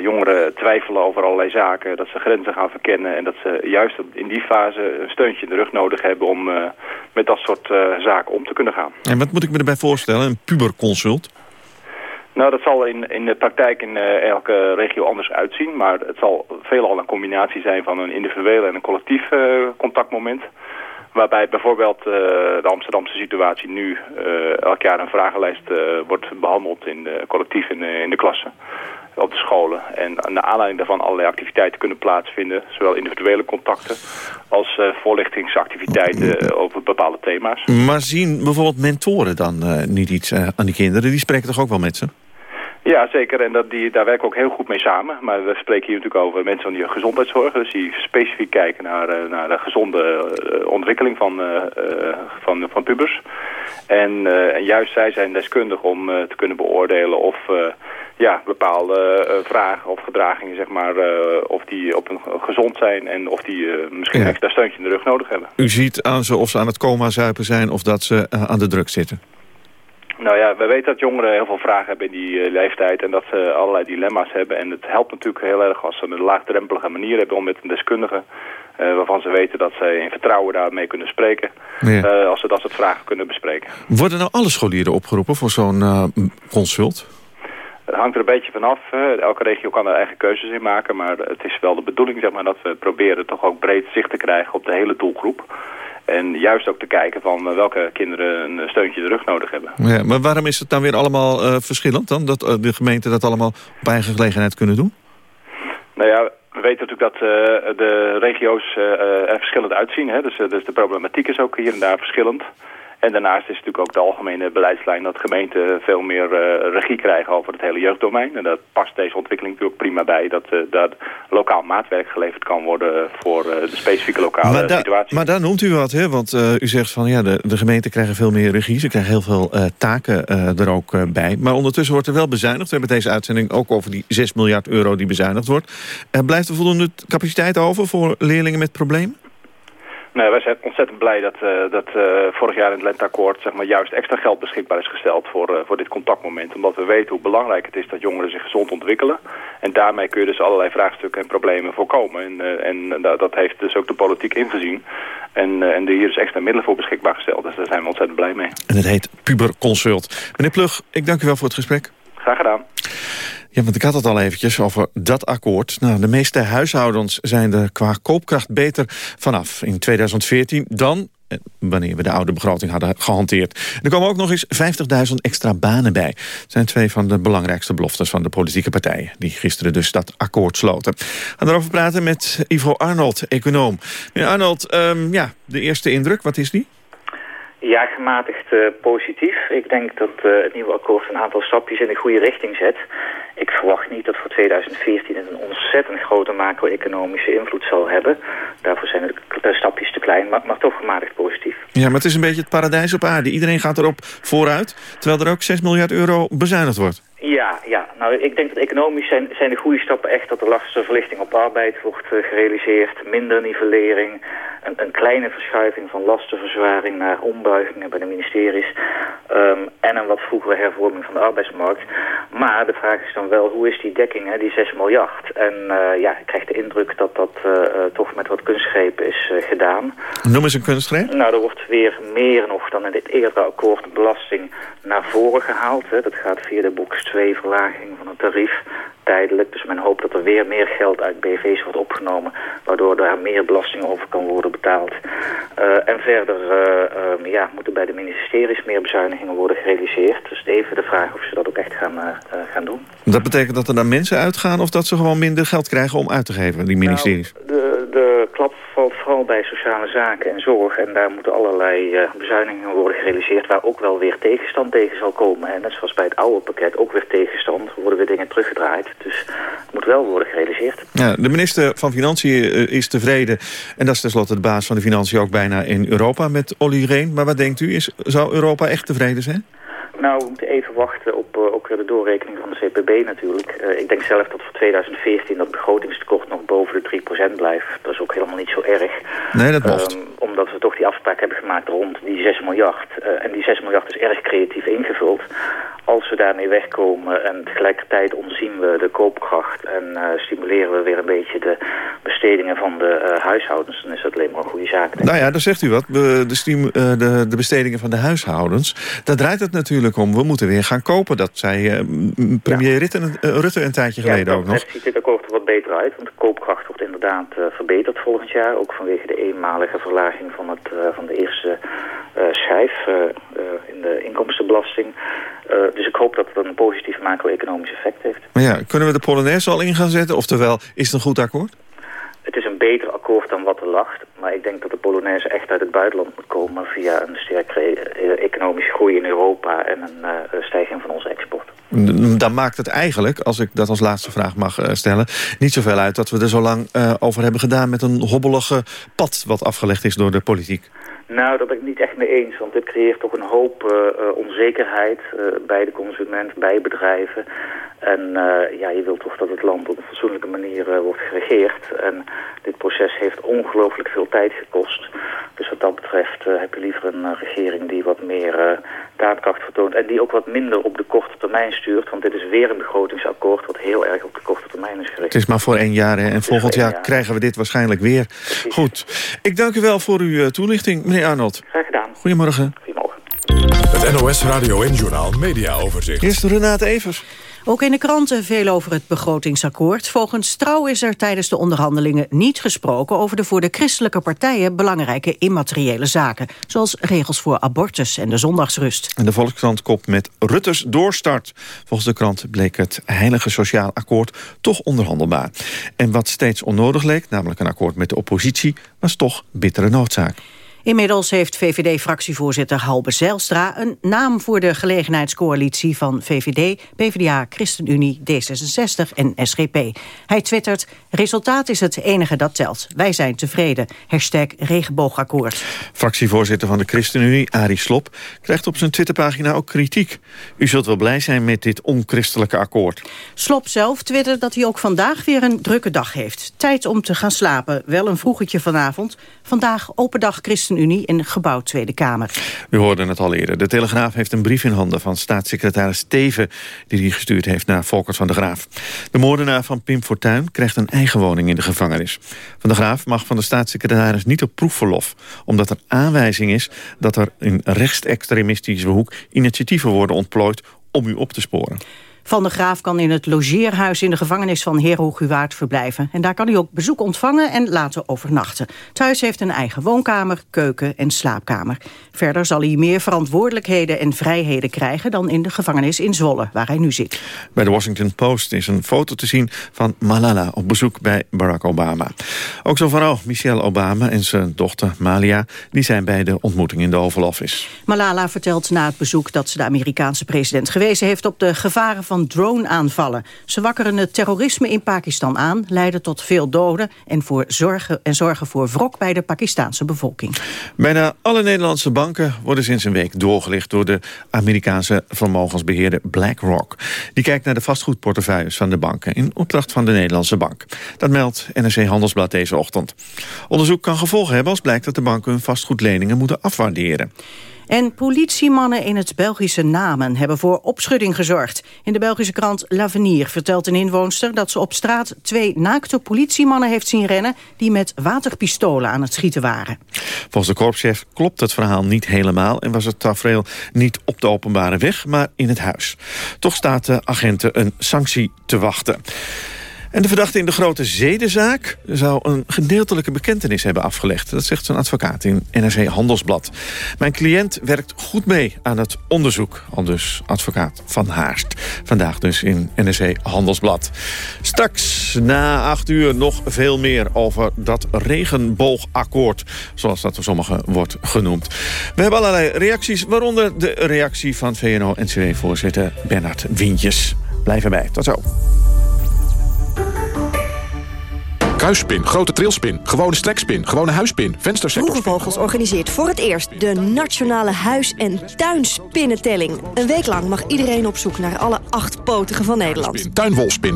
jongeren twijfelen over allerlei zaken. Dat ze grenzen gaan verkennen en dat ze juist in die fase een steuntje in de rug nodig hebben om met dat soort zaken om te kunnen gaan. En wat moet ik me erbij voorstellen, een puberconsult? Nou, dat zal in, in de praktijk in uh, elke regio anders uitzien. Maar het zal veelal een combinatie zijn van een individueel en een collectief uh, contactmoment. Waarbij bijvoorbeeld uh, de Amsterdamse situatie nu elk jaar een vragenlijst wordt behandeld in de collectief in, in de klassen op de scholen. En naar aanleiding daarvan allerlei activiteiten kunnen plaatsvinden. Zowel individuele contacten als voorlichtingsactiviteiten over bepaalde thema's. Maar zien bijvoorbeeld mentoren dan niet iets aan die kinderen? Die spreken toch ook wel met ze? Ja, zeker. En dat, die, daar werken we ook heel goed mee samen. Maar we spreken hier natuurlijk over mensen van die gezondheidszorg. Dus die specifiek kijken naar, uh, naar de gezonde uh, ontwikkeling van, uh, van, van pubers. En, en, juist zij zijn deskundig om te kunnen beoordelen of ja, bepaalde uh, vragen of gedragingen, zeg maar, uh, of die op een gezond zijn en of die misschien ja. een extra steuntje in de rug nodig hebben. U ziet aan ze of ze aan het coma zuipen zijn of dat ze aan de druk zitten. Nou ja, we weten dat jongeren heel veel vragen hebben in die leeftijd en dat ze allerlei dilemma's hebben. En het helpt natuurlijk heel erg als ze een laagdrempelige manier hebben om met een deskundige, waarvan ze weten dat ze in vertrouwen daarmee kunnen spreken, ja. als ze dat soort vragen kunnen bespreken. Worden nou alle scholieren opgeroepen voor zo'n consult? Het hangt er een beetje vanaf. Elke regio kan er eigen keuzes in maken. Maar het is wel de bedoeling zeg maar, dat we proberen toch ook breed zicht te krijgen op de hele doelgroep. En juist ook te kijken van welke kinderen een steuntje in de rug nodig hebben. Ja, maar waarom is het dan weer allemaal uh, verschillend dan? Dat uh, de gemeenten dat allemaal op eigen gelegenheid kunnen doen? Nou ja, we weten natuurlijk dat uh, de regio's er verschillend uitzien. Hè? Dus, dus de problematiek is ook hier en daar verschillend. En daarnaast is natuurlijk ook de algemene beleidslijn dat gemeenten veel meer uh, regie krijgen over het hele jeugddomein. En dat past deze ontwikkeling natuurlijk prima bij. Dat, uh, dat lokaal maatwerk geleverd kan worden voor uh, de specifieke lokale maar situatie. Maar daar noemt u wat, hè? want u zegt van ja, de, de gemeenten krijgen veel meer regie. Ze krijgen heel veel taken er ook bij. Maar ondertussen wordt er wel bezuinigd. We hebben deze uitzending ook over die 6 miljard euro die bezuinigd wordt. blijft er voldoende capaciteit over voor leerlingen met problemen? Nee, wij zijn ontzettend blij dat, uh, dat uh, vorig jaar in het lenteakkoord zeg maar, juist extra geld beschikbaar is gesteld voor, uh, voor dit contactmoment. Omdat we weten hoe belangrijk het is dat jongeren zich gezond ontwikkelen. En daarmee kun je dus allerlei vraagstukken en problemen voorkomen. En, en dat heeft dus ook de politiek ingezien. En, en er hier is extra middelen voor beschikbaar gesteld. Dus daar zijn we ontzettend blij mee. En het heet Puber Consult. Meneer Plug, ik dank u wel voor het gesprek. Graag gedaan. Ja, want ik had het al eventjes over dat akkoord. Nou, de meeste huishoudens zijn er qua koopkracht beter vanaf in 2014 dan eh, wanneer we de oude begroting hadden gehanteerd. Er komen ook nog eens 50.000 extra banen bij. Dat zijn twee van de belangrijkste beloftes van de politieke partijen... die gisteren dus dat akkoord sloten. We gaan erover praten met Ivo Arnold, econoom. Meneer Arnold, um, ja, de eerste indruk, wat is die? Ja, gematigd uh, positief. Ik denk dat uh, het nieuwe akkoord een aantal stapjes in de goede richting zet. Ik verwacht niet dat voor 2014 het een ontzettend grote macro-economische invloed zal hebben. Daarvoor zijn de stapjes te klein, maar, maar toch gematigd positief. Ja, maar het is een beetje het paradijs op aarde. Iedereen gaat erop vooruit, terwijl er ook 6 miljard euro bezuinigd wordt. Ja, ja. Nou, ik denk dat economisch zijn, zijn de goede stappen echt dat de lastenverlichting op arbeid wordt uh, gerealiseerd. Minder nivellering, een, een, kleine verschuiving van lastenverzwaring naar ombuigingen bij de ministeries. Um, en een wat vroegere hervorming van de arbeidsmarkt. Maar de vraag is dan wel, hoe is die dekking, hè, die 6 miljard? En uh, ja, ik krijg de indruk dat dat uh, toch met wat kunstgrepen is gedaan. Noem eens een kunstgreep. Nou, er wordt weer meer nog dan in dit eerdere akkoord belasting naar voren gehaald. Hè. Dat gaat via de box 2 verlaging van het tarief tijdelijk. Dus men hoopt dat er weer meer geld uit BV's wordt opgenomen... waardoor daar meer belasting over kan worden betaald. Uh, en verder uh, um, ja, moeten bij de ministeries meer bezuinigingen worden gerealiseerd. Dus even de vraag of ze dat ook echt gaan, uh, gaan doen. Dat betekent dat er dan mensen uitgaan... of dat ze gewoon minder geld krijgen om uit te geven, die ministeries? Nou, de, klap valt vooral bij sociale zaken en zorg. En daar moeten allerlei uh, bezuinigingen worden gerealiseerd... waar ook wel weer tegenstand tegen zal komen. En net zoals bij het oude pakket ook weer tegenstand... worden weer dingen teruggedraaid. Dus het moet wel worden gerealiseerd. Ja, de minister van Financiën uh, is tevreden. En dat is tenslotte de baas van de Financiën ook bijna in Europa met Olly Reen. Maar wat denkt u, is, zou Europa echt tevreden zijn? Nou, we moeten even wachten op uh, ook de doorrekening van de CPB natuurlijk. Uh, ik denk zelf dat voor 2014 dat begrotingstekort nog boven de 3% blijft. Dat is ook helemaal niet zo erg. Nee, dat mocht. Um, omdat we toch die afspraak hebben gemaakt rond die 6 miljard. Uh, en die 6 miljard is erg creatief ingevuld. Als we daarmee wegkomen en tegelijkertijd ontzien we de koopkracht... en stimuleren we weer een beetje de bestedingen van de huishoudens... dan is dat alleen maar een goede zaak. Nou ja, daar zegt u wat. De, de, de bestedingen van de huishoudens. Daar draait het natuurlijk om. We moeten weer gaan kopen. Dat zei uh, premier ja. Rutte, Rutte een tijdje geleden ja, ook nog. Ja, ziet dit akkoord er wat beter uit. Want de koopkracht wordt inderdaad verbeterd volgend jaar. Ook vanwege de eenmalige verlaging van, het, van de eerste schijf in de inkomstenbelasting... Dus ik hoop dat het een positief macro-economisch effect heeft. Maar ja, kunnen we de Polonaise al in gaan zetten? Oftewel, is het een goed akkoord? Het is een beter akkoord dan wat er lag. Maar ik denk dat de Polonaise echt uit het buitenland moet komen... via een sterkere economische groei in Europa... en een uh, stijging van onze export. Dan maakt het eigenlijk, als ik dat als laatste vraag mag uh, stellen... niet zoveel uit dat we er zo lang over hebben gedaan... met een hobbelige pad wat afgelegd is door de politiek. Nou, dat ben ik niet echt mee eens. Want dit creëert toch een hoop uh, onzekerheid bij de consument, bij bedrijven. En ja, je wilt toch dat het land op een fatsoenlijke manier wordt geregeerd. En dit proces heeft ongelooflijk veel tijd gekost. Dus wat dat betreft uh, heb je liever een regering die wat meer daadkracht vertoont. En die ook wat minder op de korte termijn stuurt. Want dit is weer een begrotingsakkoord wat heel erg op de korte termijn is gericht. Het is maar voor één jaar hè? en volgend jaar, jaar, krijgen we dit waarschijnlijk weer. Precies. Goed, ik dank u wel voor uw toelichting, meneer Arnold. Graag gedaan. Goedemorgen. Goedemorgen. Het NOS Radio en Journaal Media Overzicht. Eerst Renate Evers. Ook in de kranten veel over het begrotingsakkoord. Volgens Trouw is er tijdens de onderhandelingen niet gesproken... over de voor de christelijke partijen belangrijke immateriële zaken... zoals regels voor abortus en de zondagsrust. En de Volkskrant kopt met Rutters doorstart. Volgens de krant bleek het heilige sociaal akkoord toch onderhandelbaar. En wat steeds onnodig leek, namelijk een akkoord met de oppositie... was toch bittere noodzaak. Inmiddels heeft VVD-fractievoorzitter Halbe Zijlstra... een naam voor de gelegenheidscoalitie van VVD, PvdA, ChristenUnie, D66 en SGP. Hij twittert, resultaat is het enige dat telt. Wij zijn tevreden. Hashtag regenboogakkoord. Fractievoorzitter van de ChristenUnie, Arie Slop... krijgt op zijn Twitterpagina ook kritiek. U zult wel blij zijn met dit onchristelijke akkoord. Slop zelf twittert dat hij ook vandaag weer een drukke dag heeft. Tijd om te gaan slapen. Wel een vroegetje vanavond. Vandaag open dag ChristenUnie ChristenUnie in gebouw Tweede Kamer. U hoorde het al eerder. De Telegraaf heeft een brief in handen van staatssecretaris Steven... die hij gestuurd heeft naar Volkert van de Graaf. De moordenaar van Pim Fortuyn krijgt een eigen woning in de gevangenis. Van de Graaf mag van de staatssecretaris niet op proefverlof... omdat er aanwijzing is dat er in rechtsextremistische hoek... initiatieven worden ontplooid om u op te sporen. Van der Graaf kan in het logeerhuis in de gevangenis van Heerhugowaard verblijven. En daar kan hij ook bezoek ontvangen en laten overnachten. Thuis heeft een eigen woonkamer, keuken en slaapkamer. Verder zal hij meer verantwoordelijkheden en vrijheden krijgen... dan in de gevangenis in Zwolle, waar hij nu zit. Bij de Washington Post is een foto te zien van Malala... op bezoek bij Barack Obama. Ook zijn vrouw Michelle Obama en zijn dochter Malia... die zijn bij de ontmoeting in de Oval Office. Malala vertelt na het bezoek dat ze de Amerikaanse president gewezen heeft... op de gevaren van drone-aanvallen. Ze wakkeren het terrorisme in Pakistan aan, leiden tot veel doden... en, voor zorgen, en zorgen voor wrok bij de Pakistanse bevolking. Bijna alle Nederlandse banken worden sinds een week doorgelicht... door de Amerikaanse vermogensbeheerder BlackRock. Die kijkt naar de vastgoedportefeuilles van de banken... in opdracht van de Nederlandse bank. Dat meldt NRC Handelsblad deze ochtend. Onderzoek kan gevolgen hebben als blijkt dat de banken... hun vastgoedleningen moeten afwaarderen. En politiemannen in het Belgische Namen hebben voor opschudding gezorgd. In de Belgische krant L'Avenir vertelt een inwoonster dat ze op straat twee naakte politiemannen heeft zien rennen die met waterpistolen aan het schieten waren. Volgens de korpschef klopt het verhaal niet helemaal en was het tafereel niet op de openbare weg, maar in het huis. Toch staat de agenten een sanctie te wachten. En de verdachte in de grote zedenzaak zou een gedeeltelijke bekentenis hebben afgelegd. Dat zegt zijn advocaat in NRC Handelsblad. Mijn cliënt werkt goed mee aan het onderzoek, al dus advocaat Van Haarst. Vandaag dus in NRC Handelsblad. Straks na acht uur nog veel meer over dat regenboogakkoord, zoals dat door sommigen wordt genoemd. We hebben allerlei reacties, waaronder de reactie van VNO-NCW-voorzitter Bernard Wientjes. Blijf erbij, tot zo. Kruisspin, grote trilspin, gewone strekspin, gewone huispin, venstersekkerspin. Vroege organiseert voor het eerst de Nationale Huis- en Tuinspinnentelling. Een week lang mag iedereen op zoek naar alle acht potigen van Nederland. Tuinwolspin.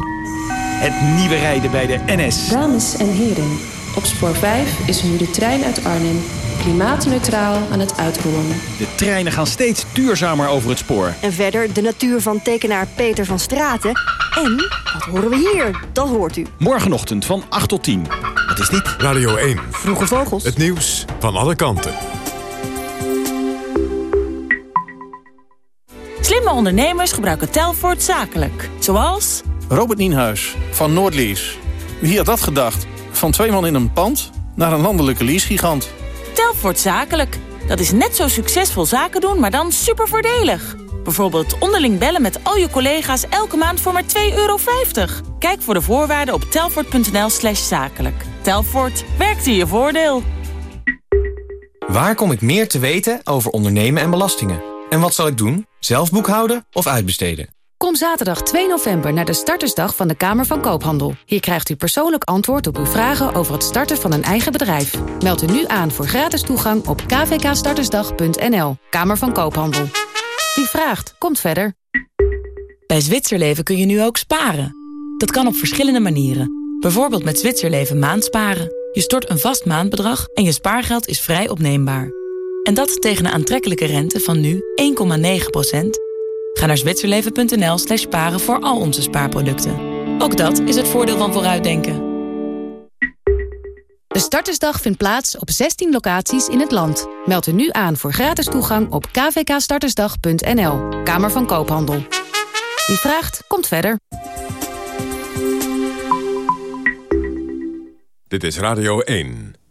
Het nieuwe rijden bij de NS. Dames en heren, op spoor 5 is nu de trein uit Arnhem klimaatneutraal aan het uitrollen. De treinen gaan steeds duurzamer over het spoor. En verder de natuur van tekenaar Peter van Straten. En, wat horen we hier? Dat hoort u. Morgenochtend van 8 tot 10. Wat is dit? Radio 1. Vroege vogels. Het nieuws van alle kanten. Slimme ondernemers gebruiken Telfort zakelijk. Zoals... Robert Nienhuis van Noordlease. Wie had dat gedacht? Van twee man in een pand naar een landelijke leasegigant. Telfort Zakelijk. Dat is net zo succesvol zaken doen, maar dan super voordelig. Bijvoorbeeld onderling bellen met al je collega's elke maand voor maar 2,50 euro. Kijk voor de voorwaarden op telfort.nl slash zakelijk. Telfort, werkt in je voordeel. Waar kom ik meer te weten over ondernemen en belastingen? En wat zal ik doen? Zelf boekhouden of uitbesteden? Kom zaterdag 2 november naar de startersdag van de Kamer van Koophandel. Hier krijgt u persoonlijk antwoord op uw vragen over het starten van een eigen bedrijf. Meld u nu aan voor gratis toegang op kvkstartersdag.nl. Kamer van Koophandel. Wie vraagt, komt verder. Bij Zwitserleven kun je nu ook sparen. Dat kan op verschillende manieren. Bijvoorbeeld met Zwitserleven maandsparen. Je stort een vast maandbedrag en je spaargeld is vrij opneembaar. En dat tegen een aantrekkelijke rente van nu 1,9 Ga naar zwitserleven.nl slash sparen voor al onze spaarproducten. Ook dat is het voordeel van vooruitdenken. De startersdag vindt plaats op 16 locaties in het land. Meld u nu aan voor gratis toegang op kvkstartersdag.nl. Kamer van Koophandel. Wie vraagt, komt verder. Dit is Radio 1.